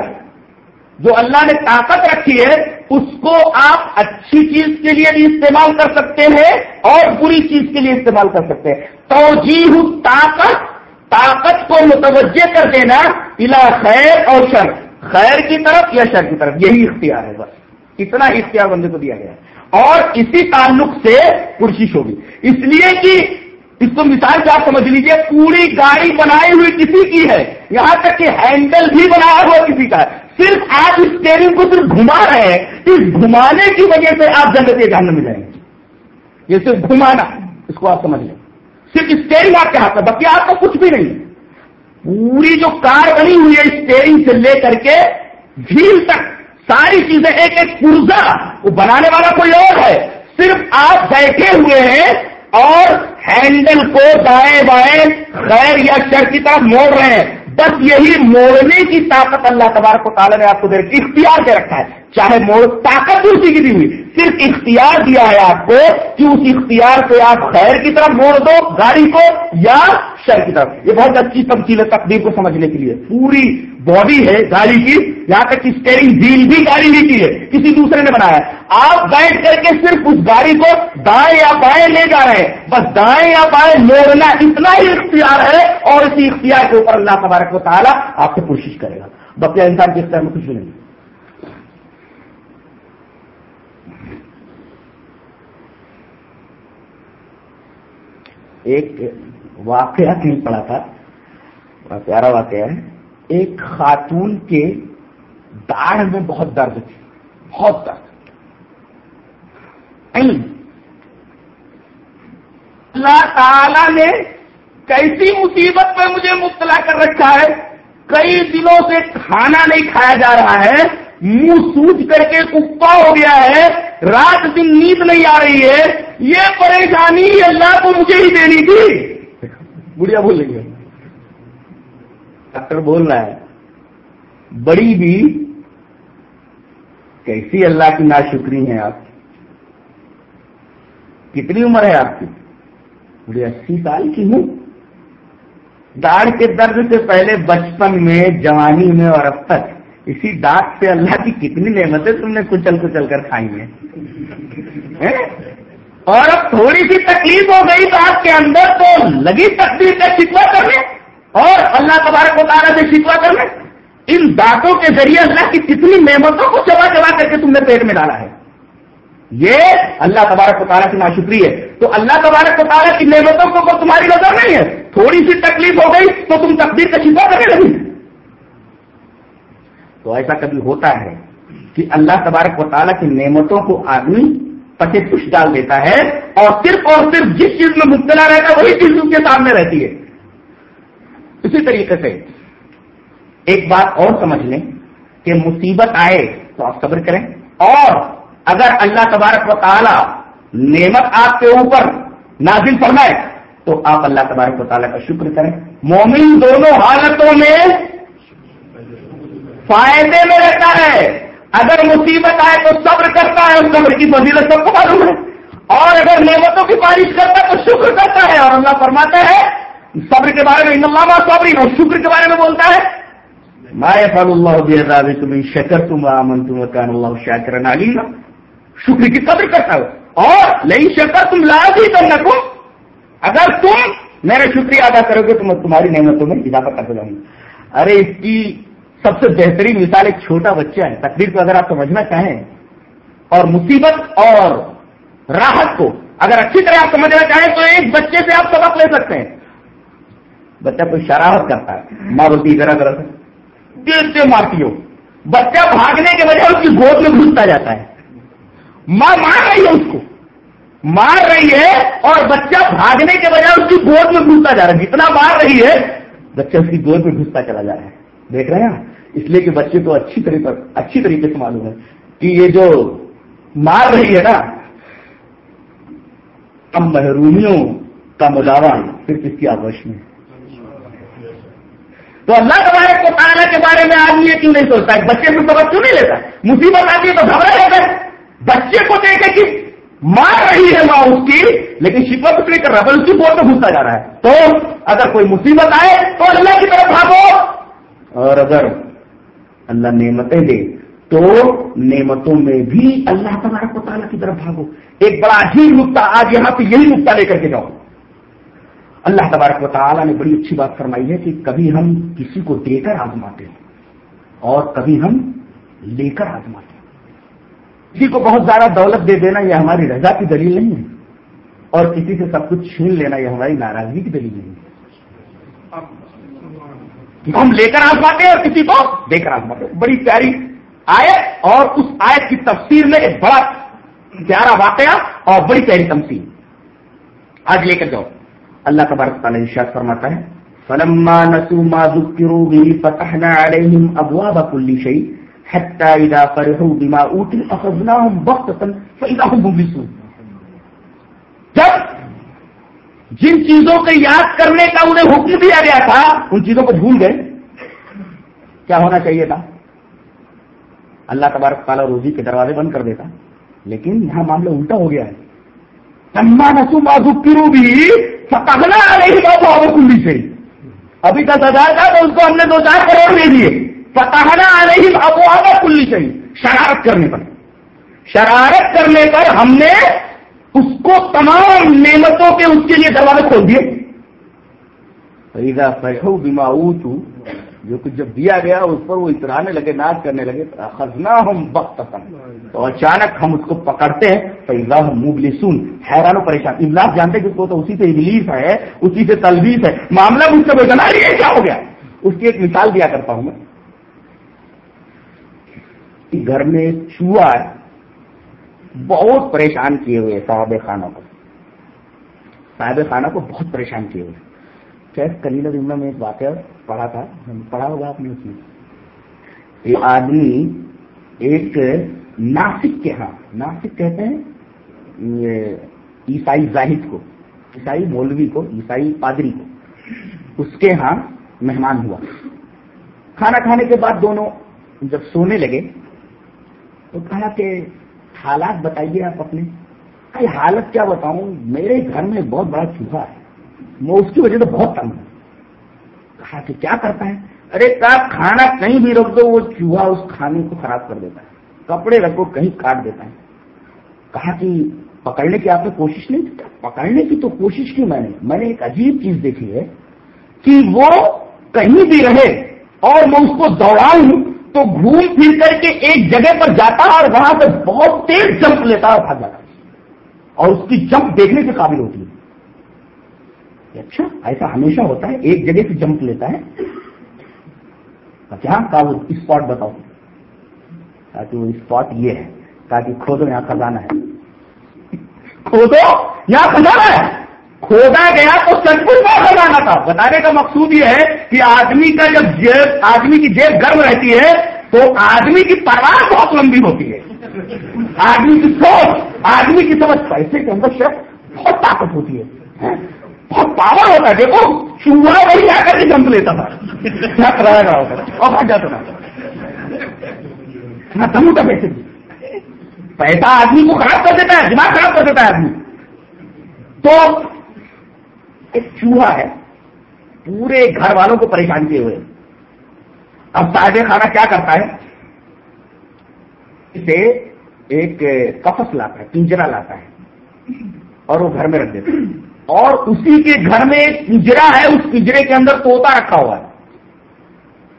Speaker 1: جو اللہ نے طاقت رکھی ہے، اس کو آپ اچھی چیز کے لیے بھی استعمال کر سکتے ہیں اور بری چیز کے لیے استعمال کر سکتے ہیں۔ توجیح طاقت طاقت کو متوجہ کر دینا الا خیر اور شر۔ خیر کی طرف یا شر کی طرف؟ یہی اختیار ہے بس۔ اتنا اختیار بندے کو دیا گیا اور اسی تعلق سے کوشش ہوگی اس لیے کہ اس کو مثال سے آپ سمجھ لیجیے، پوری گاڑی بنائی ہوئی کسی کی ہے۔ یہاں تک کہ ہینڈل بھی بنایا ہوا کسی کا ہے۔ صرف آپ اسٹیئرنگ کو صرف گھما رہے ہیں اس گھمانے کی وجہ سے آپ جنت جاننے میں جائیں گے۔ یہ صرف گھمانا، اس کو آپ سمجھ لیں۔ صرف اسٹیئرنگ آپ کے ہاتھ میں باقی آپ کا کچھ بھی نہیں۔ پوری جو کار بنی ہوئی ہے اسٹیئرنگ سے لے کر کے جھیل تک ساری چیزیں ایک ایک پرزا وہ بنانے والا کوئی اور ہے۔ صرف آپ بیٹھے ہوئے ہیں اور ہینڈل کو دائیں بائیں خیر یا شر کی طرف موڑ رہے ہیں۔ بس یہی موڑنے کی طاقت اللہ تبارک و تعالیٰ نے آپ کو دے رکھی، اختیار دے رکھا ہے۔ چاہے موڑ طاقت بھی اسی کی دی ہوئی، صرف اختیار دیا ہے آپ کو کہ اس اختیار سے آپ خیر کی طرف موڑ دو، گاڑی کو یا شر کی طرف یہ بہت اچھی تبدیل ہے تقدیر کو سمجھنے کے لیے۔ پوری باڈی ہے گاڑی کی، یہاں تک کہ اسٹیئرنگ ویل بھی گاڑی ہی کی ہے، کسی دوسرے نے بنایا آپ بیٹھ کر کے صرف اس گاڑی کو دائیں یا بائیں لے جا رہے ہیں۔ بس دائیں یا بائیں موڑنا اتنا ہی اختیار ہے اور اسی اختیار کے اوپر اللہ تبارک و تعالیٰ آپ سے کوشش کرے گا۔ بقیہ انسان کے اختیار میں کچھ بھی نہیں۔ ایک واقعہ کہیں پڑا تھا۔ بڑا پیارا واقعہ ہے۔ ایک خاتون کے داڑھ میں بہت درد تھی۔ بہت درد۔ اللہ تعالی نے کیسی مصیبت میں مجھے مبتلا کر رکھا ہے؟ کئی دنوں سے کھانا نہیں کھایا جا رہا ہے۔ منہ سوج کر کے کپا ہو گیا ہے۔ رات دن نیند نہیں آ رہی ہے۔ یہ پریشانی اللہ کو مجھے ہی دینی تھی۔ بڑھیا بول رہی ہے۔ ڈاکٹر بول رہا ہے، بڑی بھی کیسی اللہ کی ناشکری ہے آپ؟ کتنی عمر ہے آپ کی؟ بڑی اسی سال کی ہوں۔ داڑھ کے درد سے پہلے بچپن میں، جوانی میں اور اب تک، اسی دانت سے اللہ کی کتنی نعمتیں تم نے کچل کچل کر کھائی ہیں؟ اور اب تھوڑی سی تکلیف ہو گئی تو آپ کے اندر تو لگی تقدیر کا شکوا کرنے اور اللہ تبارک و تعالیٰ سے شکوا کرنے۔ ان دانتوں کے ذریعے اللہ کی کتنی نعمتوں کو چبا چبا کر کے تم نے پیٹ میں ڈالا ہے۔ یہ اللہ تبارک و تعالیٰ کی ناشکری ہے۔ تو اللہ تبارک و تعالیٰ کی نعمتوں کو تمہاری نظر نہیں ہے۔ تھوڑی سی تکلیف ہو گئی تو تم تقدیر کا شکوا کرنے لگی۔ تو ایسا کبھی ہوتا ہے کہ اللہ تبارک و تعالیٰ کی نعمتوں کو آدمی پچے پش ڈال دیتا ہے اور صرف اور صرف جس چیز میں مبتلا رہتا ہے وہی چیز اس کے سامنے رہتی ہے۔ اسی طریقے سے ایک بات اور سمجھ لیں کہ مصیبت آئے تو آپ صبر کریں۔ اور اگر اللہ تبارک و تعالیٰ نعمت آپ کے اوپر نازل فرمائے تو آپ اللہ تبارک و تعالیٰ کا شکر کریں۔ مومن دونوں حالتوں میں فائدے میں رہتا ہے۔ اگر مصیبت آئے تو صبر کرتا ہے اس صبر کی فضیلت سب کو معلوم ہے۔ اور اگر نعمتوں کی بارش کرتا ہے تو شکر کرتا ہے۔ اور اللہ فرماتا ہے، صبر کے بارے میں اللہ صبری اور شکر کے بارے میں بولتا ہے۔ فل اللہ تم شکر تم امن تم اللہ شاکر علیم شکر کی قدر کرتا ہو۔ اور نہیں شکر تم لاز ہی کرنا تم اگر تم میرا شکریہ ادا کرو گے تو میں تمہاری نعمتوں میں اضافہ کرتا جاؤں گا ارے اس کی سب سے بہترین مثال ایک چھوٹا بچہ ہے۔ تقریر کو اگر آپ سمجھنا چاہیں، اور مصیبت اور راحت کو اگر اچھی طرح آپ سمجھنا چاہیں تو ایک بچے سے آپ سبق لے سکتے ہیں۔ بچہ کوئی شرارت کرتا ہے۔ ماں بولتی ذرا ذرا سے۔ سے مارتی ہو۔ بچہ بھاگنے کے بجائے اس کی گود میں گھستا جاتا ہے۔ ماں مار رہی ہے اس کو۔ مار رہی ہے اور بچہ بھاگنے کے بجائے اس کی گود میں گھستا جا رہا ہے۔ جتنا مار رہی ہے، بچہ اس کی گود میں گھستا چلا جا رہا ہے۔ دیکھ رہے ہیں؟ اس لیے کہ بچے کو اچھی طریقے اچھی طریقے سے معلوم ہے کہ یہ جو مار رہی ہے نا اب محرومیوں کا مداوع پھر کس کی آگوش میں۔ تو اللہ تبارک کو تعالیٰ کے بارے میں آدمی یہ کیوں نہیں سوچتا؟ ہے بچے سے سبق کیوں نہیں لیتا۔ مصیبت آتی ہے تو گھبرا جاتا ہے۔ بچے کو دیکھے کہ مار رہی ہے ماں اس کی، لیکن شکوا کچھ نہیں کر رہا بل اس کی میں گھستا جا رہا ہے۔ تو اگر کوئی مصیبت آئے تو اللہ کی طرف بھاگو۔ اور اگر اللہ نعمتیں دے تو نعمتوں میں بھی اللہ تبارک و تعالیٰ کی طرف بھاگو۔ ایک بڑا عجیب نقطہ آج یہاں پہ یہی نقطہ لے کر کے جاؤ اللہ تبارک و تعالیٰ نے بڑی اچھی بات فرمائی ہے کہ کبھی ہم کسی کو دے کر آزماتے ہیں اور کبھی ہم لے کر آزماتے ہیں۔ کسی کو بہت زیادہ دولت دے دینا یہ ہماری رضا کی دلیل نہیں ہے اور کسی سے سب کچھ چھین لینا یہ ہماری ناراضگی کی دلیل نہیں ہے۔ ہم لے کر آزماتے ہیں اور کسی کو دے کر آزماتے ہیں۔ بڑی پیاری آیت اور اس آیت کی تفسیر میں ایک بڑا پیارا واقعہ اور بڑی پیاری تمثیل۔ آج لے کر جاؤ۔ اللہ تبارک تعالیٰ ارشاد فرماتا ہے، فلما نسوا ما ذكروا به فتحنا عليهم ابواب كل شيء حتى اذا فرحوا بما اوتوا اخذناهم بغتة فاذا هم مبلسون۔ جب جن چیزوں کو یاد کرنے کا انہیں حکم دیا گیا تھا، ان چیزوں کو بھول گئے۔ کیا ہونا چاہیے تھا؟ اللہ تبارک تعالیٰ روزی کے دروازے بند کر دیتا۔ لیکن یہاں معاملہ الٹا ہو گیا ہے۔ اما نسو بھی رہی بابو آبو کلی سے ابھی دس ہزار تھا تو اس کو ہم نے دو چار کروڑ دے دیے۔ فتحنا رہی بابو آبو کلی سے شرارت کرنے پر۔ شرارت کرنے پر ہم نے اس کو تمام نعمتوں کے اس کے لیے دروازے کھول دیے۔ بیما جو کچھ جب دیا گیا، اس پر وہ اترانے لگے، ناچ کرنے لگے۔ خزنا ہم وقت تو اچانک ہم اس کو پکڑتے ہیں۔ فیضا ہم مبلسون۔ حیران و پریشان۔ ابلاس جانتے کہ اس کو تو اسی سے ابلیس ہے، اسی سے تلویز ہے۔ معاملہ مجھ سے بنا رہی کیا ہو گیا؟ اس کی ایک مثال دیا کرتا ہوں میں۔ گھر میں چوہا ہے۔ بہت پریشان کیے ہوئے صاحب خانوں کو۔ صاحب خانہ کو بہت پریشان کیے ہوئے۔ شاید کلیل جملہ میں ایک واقعہ پڑھا تھا، پڑھا ہوگا آپ نے اس میں۔ یہ آدمی ایک ناسک کے ہاں ناسک کہتے ہیں، یہ عیسائی زاہد کو، عیسائی مولوی کو، عیسائی پادری کو۔ اس کے ہاں مہمان ہوا۔ کھانا کھانے کے بعد دونوں جب سونے لگے تو کہا کہ حالات بتائیے آپ اپنے۔ حالت کیا بتاؤں؟ میرے گھر میں بہت بڑا چوہا ہے۔ میں اس کی وجہ سے بہت تنگ ہوں۔ کہا کہ کیا کرتا ہے؟ ارے کہا کھانا کہیں بھی رکھ دو، وہ چوہا اس کھانے کو خراب کر دیتا ہے۔ کپڑے رکھو، کہیں کاٹ دیتا ہے۔ کہا کہ پکڑنے کی آپ نے کوشش نہیں کی؟ پکڑنے کی تو کوشش کی میں نے۔ میں نے ایک عجیب چیز دیکھی ہے کہ وہ کہیں بھی رہے اور میں اس کو دوڑاؤں۔ تو گھوم پھر کر کے ایک جگہ پر جاتا اور وہاں سے بہت تیز جمپ لیتا اور بھاگ جاتا۔ اور اس کی جمپ دیکھنے کے قابل ہوتی ہے۔ اچھا ایسا ہمیشہ ہوتا ہے، ایک جگہ سے جمپ لیتا ہے۔ کیا وہ اسپاٹ بتاؤ۔ تاکہ وہ اسپاٹ یہ ہے۔ تاکہ کھودو، یہاں خزانہ ہے۔ کھودو، یہاں خزانہ ہے۔ کھودا گیا تو سچ کچھ میں خزانہ تھا۔ بتانے کا مقصود یہ ہے کہ آدمی کا جب جیب، آدمی کی جیب گرم رہتی ہے تو آدمی کی پرواہ بہت لمبی ہوتی ہے۔ آدمی کی سوچ، آدمی کی سمجھ پیسے کے اندر شرف بہت طاقت ہوتی ہے۔ بہت پاور ہوتا ہے۔ دیکھو چوہا وہی آ کر کے جمپ لیتا تھا۔ کیا اور بھاگ جاتا تھا۔ کا پیسے پیسہ آدمی کو خراب کر دیتا ہے، دماغ خراب کر دیتا ہے آدمی۔ تو ایک چوہا ہے، پورے گھر والوں کو پریشان کیے ہوئے۔ اب صاحب خانہ کیا کرتا ہے؟ اسے ایک کفس لاتا ہے پنجرا لاتا ہے اور وہ گھر میں رکھ دیتا ہے۔ اور اسی کے گھر میں ایک پنجرا ہے، اس پنجرے کے اندر توتا رکھا ہوا ہے۔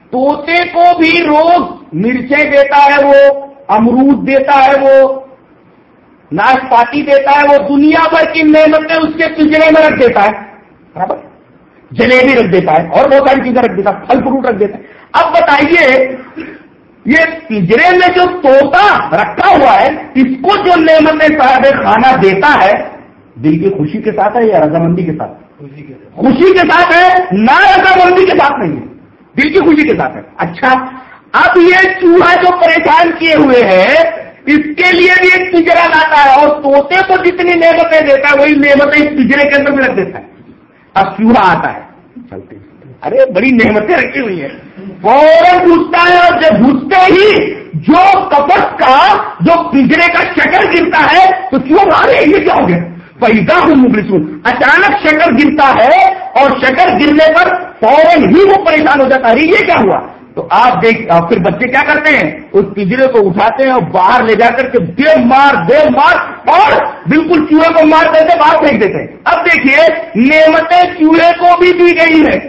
Speaker 1: توتے کو بھی روز مرچیں دیتا ہے وہ، امرود دیتا ہے وہ، ناشپاتی دیتا ہے وہ، دنیا بھر کی نعمتیں اس کے پنجرے میں رکھ دیتا ہے۔ برابر جلیبی رکھ دیتا ہے اور بہت ساری چیزیں رکھ دیتا ہے پھل فروٹ رکھ دیتا ہے۔ اب بتائیے یہ پنجرے میں جو توتا رکھا ہوا ہے اس کو جو نعمتیں صاحب کھانا دیتا ہے دل کی خوشی کے ساتھ ہے یا رضامندی کے ساتھ؟ خوشی کے ساتھ۔ ہے نہ رضامندی کے ساتھ نہیں ہے۔ دل کی خوشی کے ساتھ ہے۔ اچھا اب یہ چوہا جو پریشان کیے ہوئے ہے اس کے لیے بھی ایک پجرا لاتا ہے اور توتے کو جتنی نعمتیں دیتا ہے وہی نعمتیں اس پجرے کے اندر بھی رکھ دیتا ہے۔ اب چوہا آتا ہے۔ چلتے ارے بڑی نعمتیں رکھی ہوئی ہیں۔ فوراً گھستا ہے اور جب گھستے ہی جو کپس کا جو پنجرے کا شکر گرتا ہے تو کیوں مارے یہ کیا ہو گیا؟ پیدا ہوں مبلسون۔ اچانک شکر گرتا ہے اور شکر گرنے پر فوراً ہی وہ پریشان ہو جاتا ہے۔ یہ کیا ہوا؟ تو آپ دیکھ پھر بچے کیا کرتے ہیں؟ اس پنجرے کو اٹھاتے ہیں اور باہر لے جا کر کے دے مار دے مار اور بالکل چوہے کو مار دیتے، باہر پھینک دیتے۔ ہیں اب دیکھیے، نعمتیں چوہے کو بھی دی گئی ہیں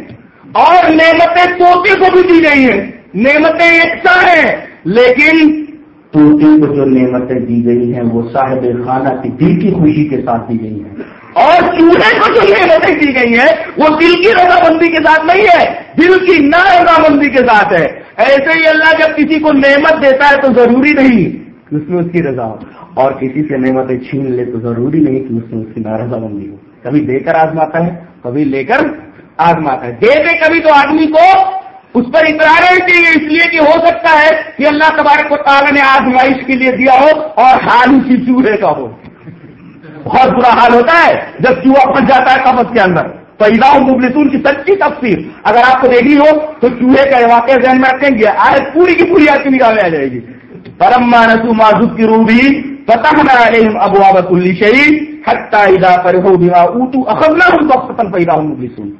Speaker 1: اور نعمتیں توتے کو بھی دی گئی ہیں۔ نعمتیں ایک ہیں، لیکن
Speaker 2: توتے کو جو نعمتیں دی گئی ہیں، وہ صاحب خانہ کی دل کی خوشی کے ساتھ دی گئی ہیں۔
Speaker 1: اور چوہے کو جو نعمتیں دی گئی ہیں وہ دل کی رضامندی کے ساتھ نہیں ہے، دل کی نہ رضامندی کے ساتھ ہے۔ ایسے ہی اللہ جب کسی کو نعمت دیتا ہے تو ضروری نہیں کہ اس میں اس کی رضا ہو۔ اور کسی سے نعمتیں چھین لے تو ضروری نہیں کہ اس میں اس کی نارضا بندی ہو۔ کبھی دے کر آزماتا ہے، کبھی لے کر آزماتا ہے۔ دے دے کبھی تو آدمی کو اس پر اقرار چاہیے اس لیے کہ ہو سکتا ہے کہ اللہ تبارک کو تعالیٰ نے آزمائش کے لیے دیا ہو اور حال اسی چوہے کا ہو۔ بہت برا حال ہوتا ہے جب چوہا پھنس جاتا ہے کپس کے اندر۔ پیدا مبلسون کی سچی تفصیل اگر آپ کو دیکھی ہو تو چوہے کا واقعہ ذہن میں رکھیں گے آج پوری کی پوری آپ کی نگاہ میں آ جائے گی۔ پرم مانسو معذوب کی روح بھی فتح ابو آبت اللی شہید حتہ ادا پر ہو گیا اوتو اخبنا ہوں تو پیدا ہوں مبلسون۔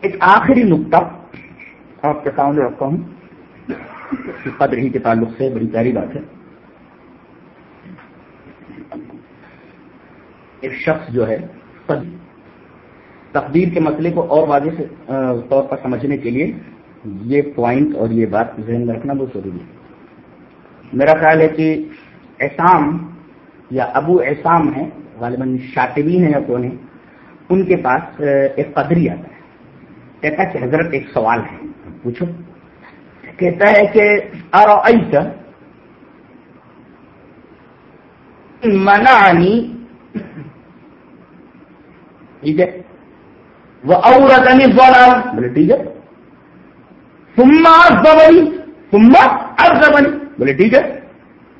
Speaker 1: ایک آخری نقطہ آپ کے سامنے رکھتا ہوں۔ قدر ہی کے تعلق سے، بڑی پیاری بات ہے۔ ایک شخص جو ہے تقدیر کے مسئلے کو اور واضح طور پر سمجھنے کے لیے یہ پوائنٹ اور یہ بات ذہن میں رکھنا بہت ضروری ہے۔ میرا خیال ہے کہ احسام یا ابو احسام ہے غالباً شاطبی ہیں یا کون ہے ان کے پاس ایک قدری آتا ہے۔ کہتا ہے کہ حضرت ایک سوال ہے۔ پوچھو۔ کہتا ہے کہ منانی ٹھیک ہے؟ وہ عورت بولے ٹھیک ہے؟ سما زبنی سما اب زبنی بولے ٹھیک ہے؟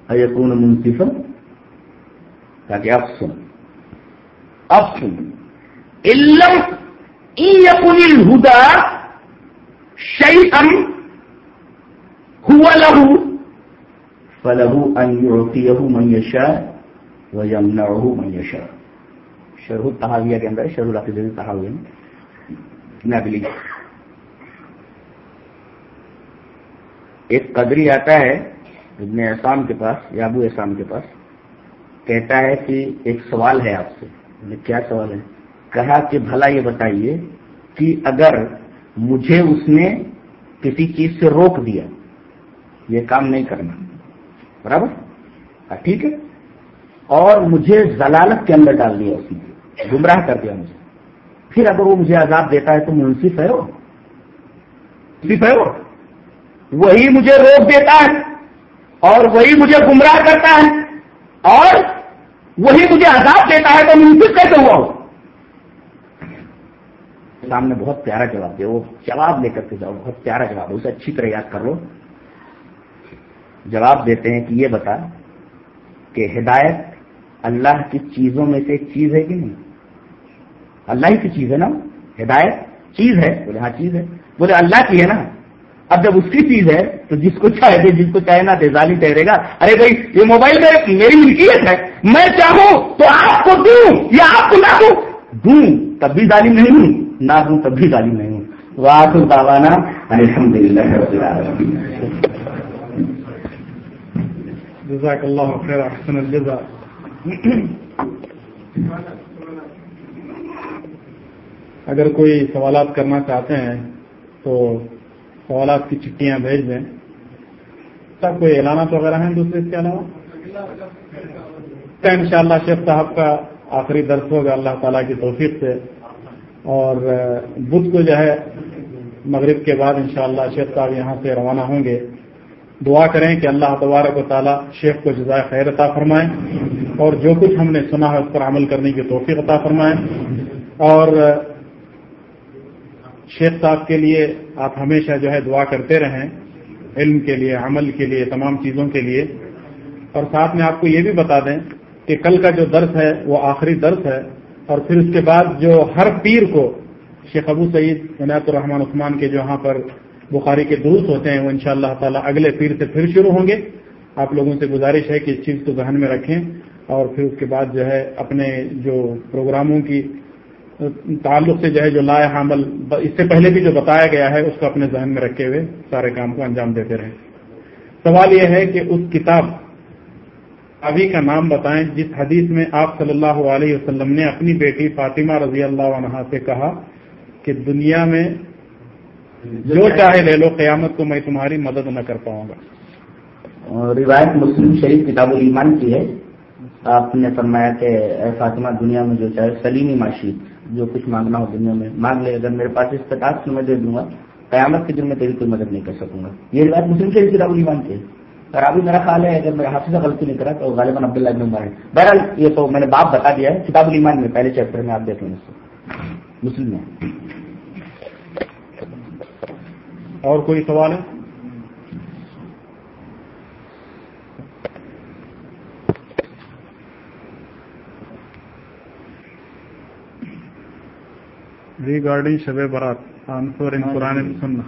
Speaker 1: کون منصفم تاکہ اب سن اب سن علم یقن الہدا شعی ام لہو فلہو ان یعطیہ من یشاء من شرح تحاویہ کے اندر شرح العقید تحاویہ نابلی۔ ایک قدری آتا ہے ابن احسام کے پاس، یا ابو احسام کے پاس۔ کہتا ہے کہ ایک سوال ہے آپ سے۔ یعنی کیا سوال ہے؟ کہا کہ بھلا یہ بتائیے کہ اگر مجھے اس نے کسی چیز سے روک دیا، یہ کام نہیں کرنا۔ برابر؟ ٹھیک ہے؟ اور مجھے ضلالت کے اندر ڈال دیا اس نے گمراہ کر دیا مجھے۔ پھر اگر وہ مجھے عذاب دیتا ہے تو منصف ہے وہ۔ منصف ہے وہ۔ وہی مجھے روک دیتا ہے اور وہی مجھے گمراہ کرتا ہے اور وہی مجھے عذاب دیتا ہے تو منصف کیسے ہوا ہو سامنے بہت پیارا جواب دیا۔ وہ جواب لے کر کے جاؤ، بہت پیارا جواب۔ ہے اسے اچھی طرح یاد کر لو۔ جواب دیتے ہیں کہ یہ بتا کہ ہدایت اللہ کی چیزوں میں سے ایک چیز ہے کہ نہیں؟ اللہ ہی کی چیز ہے نا ہدایت؟ چیز ہے، بولے ہاں چیز ہے۔ بولے اللہ کی ہے نا۔ اب جب اس کی چیز ہے تو جس کو چاہے دے، جس کو چاہے نہ دے، ظالم ٹھہرے گا۔ ارے بھائی، یہ موبائل میں میری ملکیت ہے۔ میں چاہوں تو آپ کو دوں یا آپ کو نہ دوں؟ دوں، تب بھی ظالم نہیں ہوں۔ نہ دوں، تب بھی ظالم نہیں ہوں۔ واہ باوانا الحمد للہ جزاک اللہ خیر، احسن الجزا اگر کوئی سوالات کرنا چاہتے ہیں تو سوالات کی چٹیاں بھیج دیں۔ سب کوئی اعلانات وغیرہ ہیں دوسرے اس کے علاوہ؟ ان شاء اللہ شیخ صاحب کا آخری درس ہوگا، اللہ تعالیٰ کی توفیق سے۔ اور بدھ کو جو ہے، مغرب کے بعد انشاءاللہ شاء شیخ صاحب یہاں سے روانہ ہوں گے۔ دعا کریں کہ اللہ تبارک و تعالیٰ شیخ کو جزائے خیر عطا فرمائیں اور جو کچھ ہم نے سنا ہے اس پر عمل کرنے کی توفیق عطا فرمائیں اور شیخ صاحب کے لیے آپ ہمیشہ جو ہے دعا کرتے رہیں،
Speaker 3: علم کے لیے، عمل کے لیے، تمام چیزوں کے لیے۔ اور ساتھ میں آپ کو یہ بھی بتا دیں کہ کل کا جو درس ہے، وہ آخری درس ہے۔ اور پھر اس کے بعد جو ہر پیر کو شیخ ابو سعید، عنایت الرحمان عثمان کے جو یہاں پر بخاری کے دروس ہوتے ہیں، وہ ان شاء اللہ تعالیٰ اگلے پیر سے پھر شروع ہوں گے۔ آپ لوگوں سے گزارش ہے کہ اس چیز کو ذہن میں رکھیں۔ اور پھر اس کے بعد جو ہے اپنے جو پروگراموں کی تعلق سے جو ہے جو لائے حامل، اس سے پہلے بھی جو بتایا گیا ہے، اس کو اپنے ذہن میں رکھے ہوئے سارے کام کو انجام دیتے رہیں سوال یہ ہے کہ اس کتاب ابھی کا نام بتائیں، جس حدیث میں آپ صلی اللہ علیہ وسلم نے اپنی بیٹی فاطمہ رضی اللہ عنہ سے کہا کہ دنیا میں جو چاہے لے لو، قیامت کو میں تمہاری مدد نہ کر پاؤں گا۔
Speaker 1: روایت مسلم شریف کتاب الایمان کی ہے۔ آپ نے فرمایا کہ اے فاطمہ، دنیا میں جو چاہے سلیمی معاشی جو کچھ مانگنا ہو دنیا میں مانگ لے، اگر میرے پاس استطاعت میں دے دوں گا، قیامت کے دن میں تیری کوئی مدد نہیں کر سکوں گا۔ یہ روایت مسلم شریف کتاب الایمان کی اور ابھی میرا خیال ہے، اگر میرے ہاتھ سے غلطی نہیں کرا تو غالباً عبداللہ ابن عمر ہے۔ بہرحال یہ تو میں نے باپ بتا دیا ہے، کتاب الایمان میں، پہلے چیپٹر میں آپ دیکھیں اس مسلم میں
Speaker 3: اور کوئی سوال ہے؟ Regarding Shab Barat answer in قرآن سننا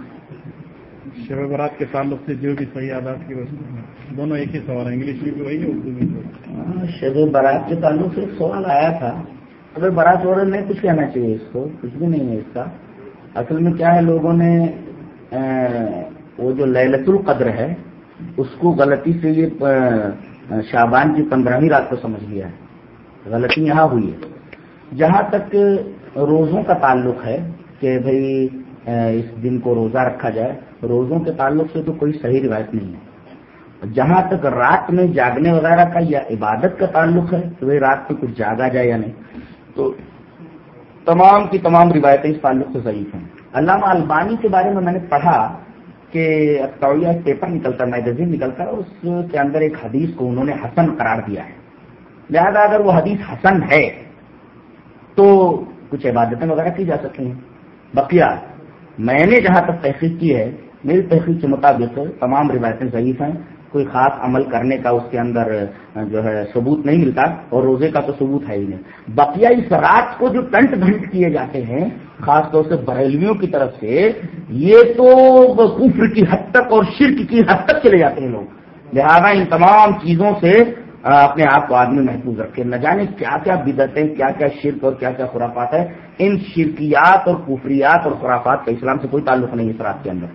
Speaker 3: شب برات کے تعلق سے جو بھی صحیح آداب کی وجہ دونوں ایک ہی سوال ہے انگلش میں بھی وہی ہے اردو میں بھی
Speaker 1: شب برات کے تعلق سے سوال آیا تھا۔ شب برات اور نہیں کچھ کہنا چاہیے اس کو کچھ بھی نہیں ہے اس کا۔ اصل میں کیا ہے لوگوں نے وہ جو للت القدر ہے اس کو غلطی سے یہ شابان کی پندرہویں رات کو سمجھ لیا ہے۔ غلطی یہاں ہوئی ہے۔ جہاں تک روزوں کا تعلق ہے کہ بھئی اس دن کو روزہ رکھا جائے، روزوں کے تعلق سے تو کوئی صحیح روایت نہیں ہے۔ جہاں تک رات میں جاگنے وغیرہ کا یا عبادت کا تعلق ہے تو بھائی رات میں کچھ جاگا جائے یا نہیں، تو تمام کی تمام روایتیں اس تعلق سے ضعیف ہیں۔ علامہ البانی کے بارے میں میں نے پڑھا کہ ایک پیپر نکلتا میگزین نکلتا ہے، اس کے اندر ایک حدیث کو انہوں نے حسن قرار دیا ہے۔ لہذا اگر وہ حدیث حسن ہے، تو کچھ عبادتیں وغیرہ کی جا سکتی ہیں۔ بقیہ، میں نے جہاں تک تحقیق کی ہے، میری تحقیق کے مطابق تمام روایتیں ضعیف ہیں۔ کوئی خاص عمل کرنے کا اس کے اندر جو ہے، ثبوت نہیں ملتا اور روزے کا تو ثبوت ہے ہی نہیں۔ بقیہ اس رات کو جو ٹنٹ گھنٹ کیے جاتے ہیں، خاص طور سے بریلویوں کی طرف سے، یہ تو کفر کی حد تک اور شرک کی حد تک چلے جاتے ہیں لوگ۔ لہذا ان تمام چیزوں سے اپنے آپ کو آدمی محفوظ رکھے، نہ جانے کیا کیا بدتیں کیا کیا شرک اور کیا کیا خرافات ہے ان شرکیات اور کفریات اور خرافات کا اسلام سے کوئی تعلق نہیں اس رات کے اندر۔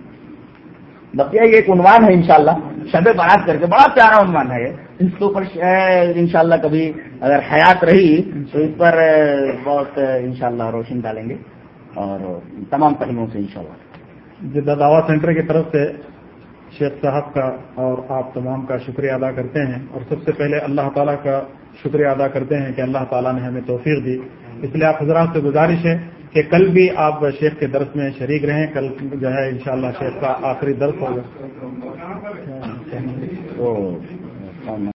Speaker 1: بقیہ یہ ایک عنوان ہے انشاءاللہ، شب بارات کر کے، بڑا پیارا عنوان ہے اس کے اوپر انشاءاللہ کبھی اگر حیات رہی تو اس پر بہت انشاءاللہ روشن ڈالیں گے۔ اور تمام پہلوؤں سے انشاءاللہ۔
Speaker 3: جدہ دعوا سینٹر کی طرف سے شیخ صاحب کا اور آپ تمام کا شکریہ ادا کرتے ہیں اور سب سے پہلے اللہ تعالیٰ کا شکریہ ادا کرتے ہیں کہ اللہ تعالیٰ نے ہمیں توفیق دی۔ اس لیے آپ حضرات سے گزارش ہے کہ کل بھی آپ شیخ کے درس میں شریک رہیں۔ کل جو ہے انشاءاللہ شیخ کا آخری درس ہوگا۔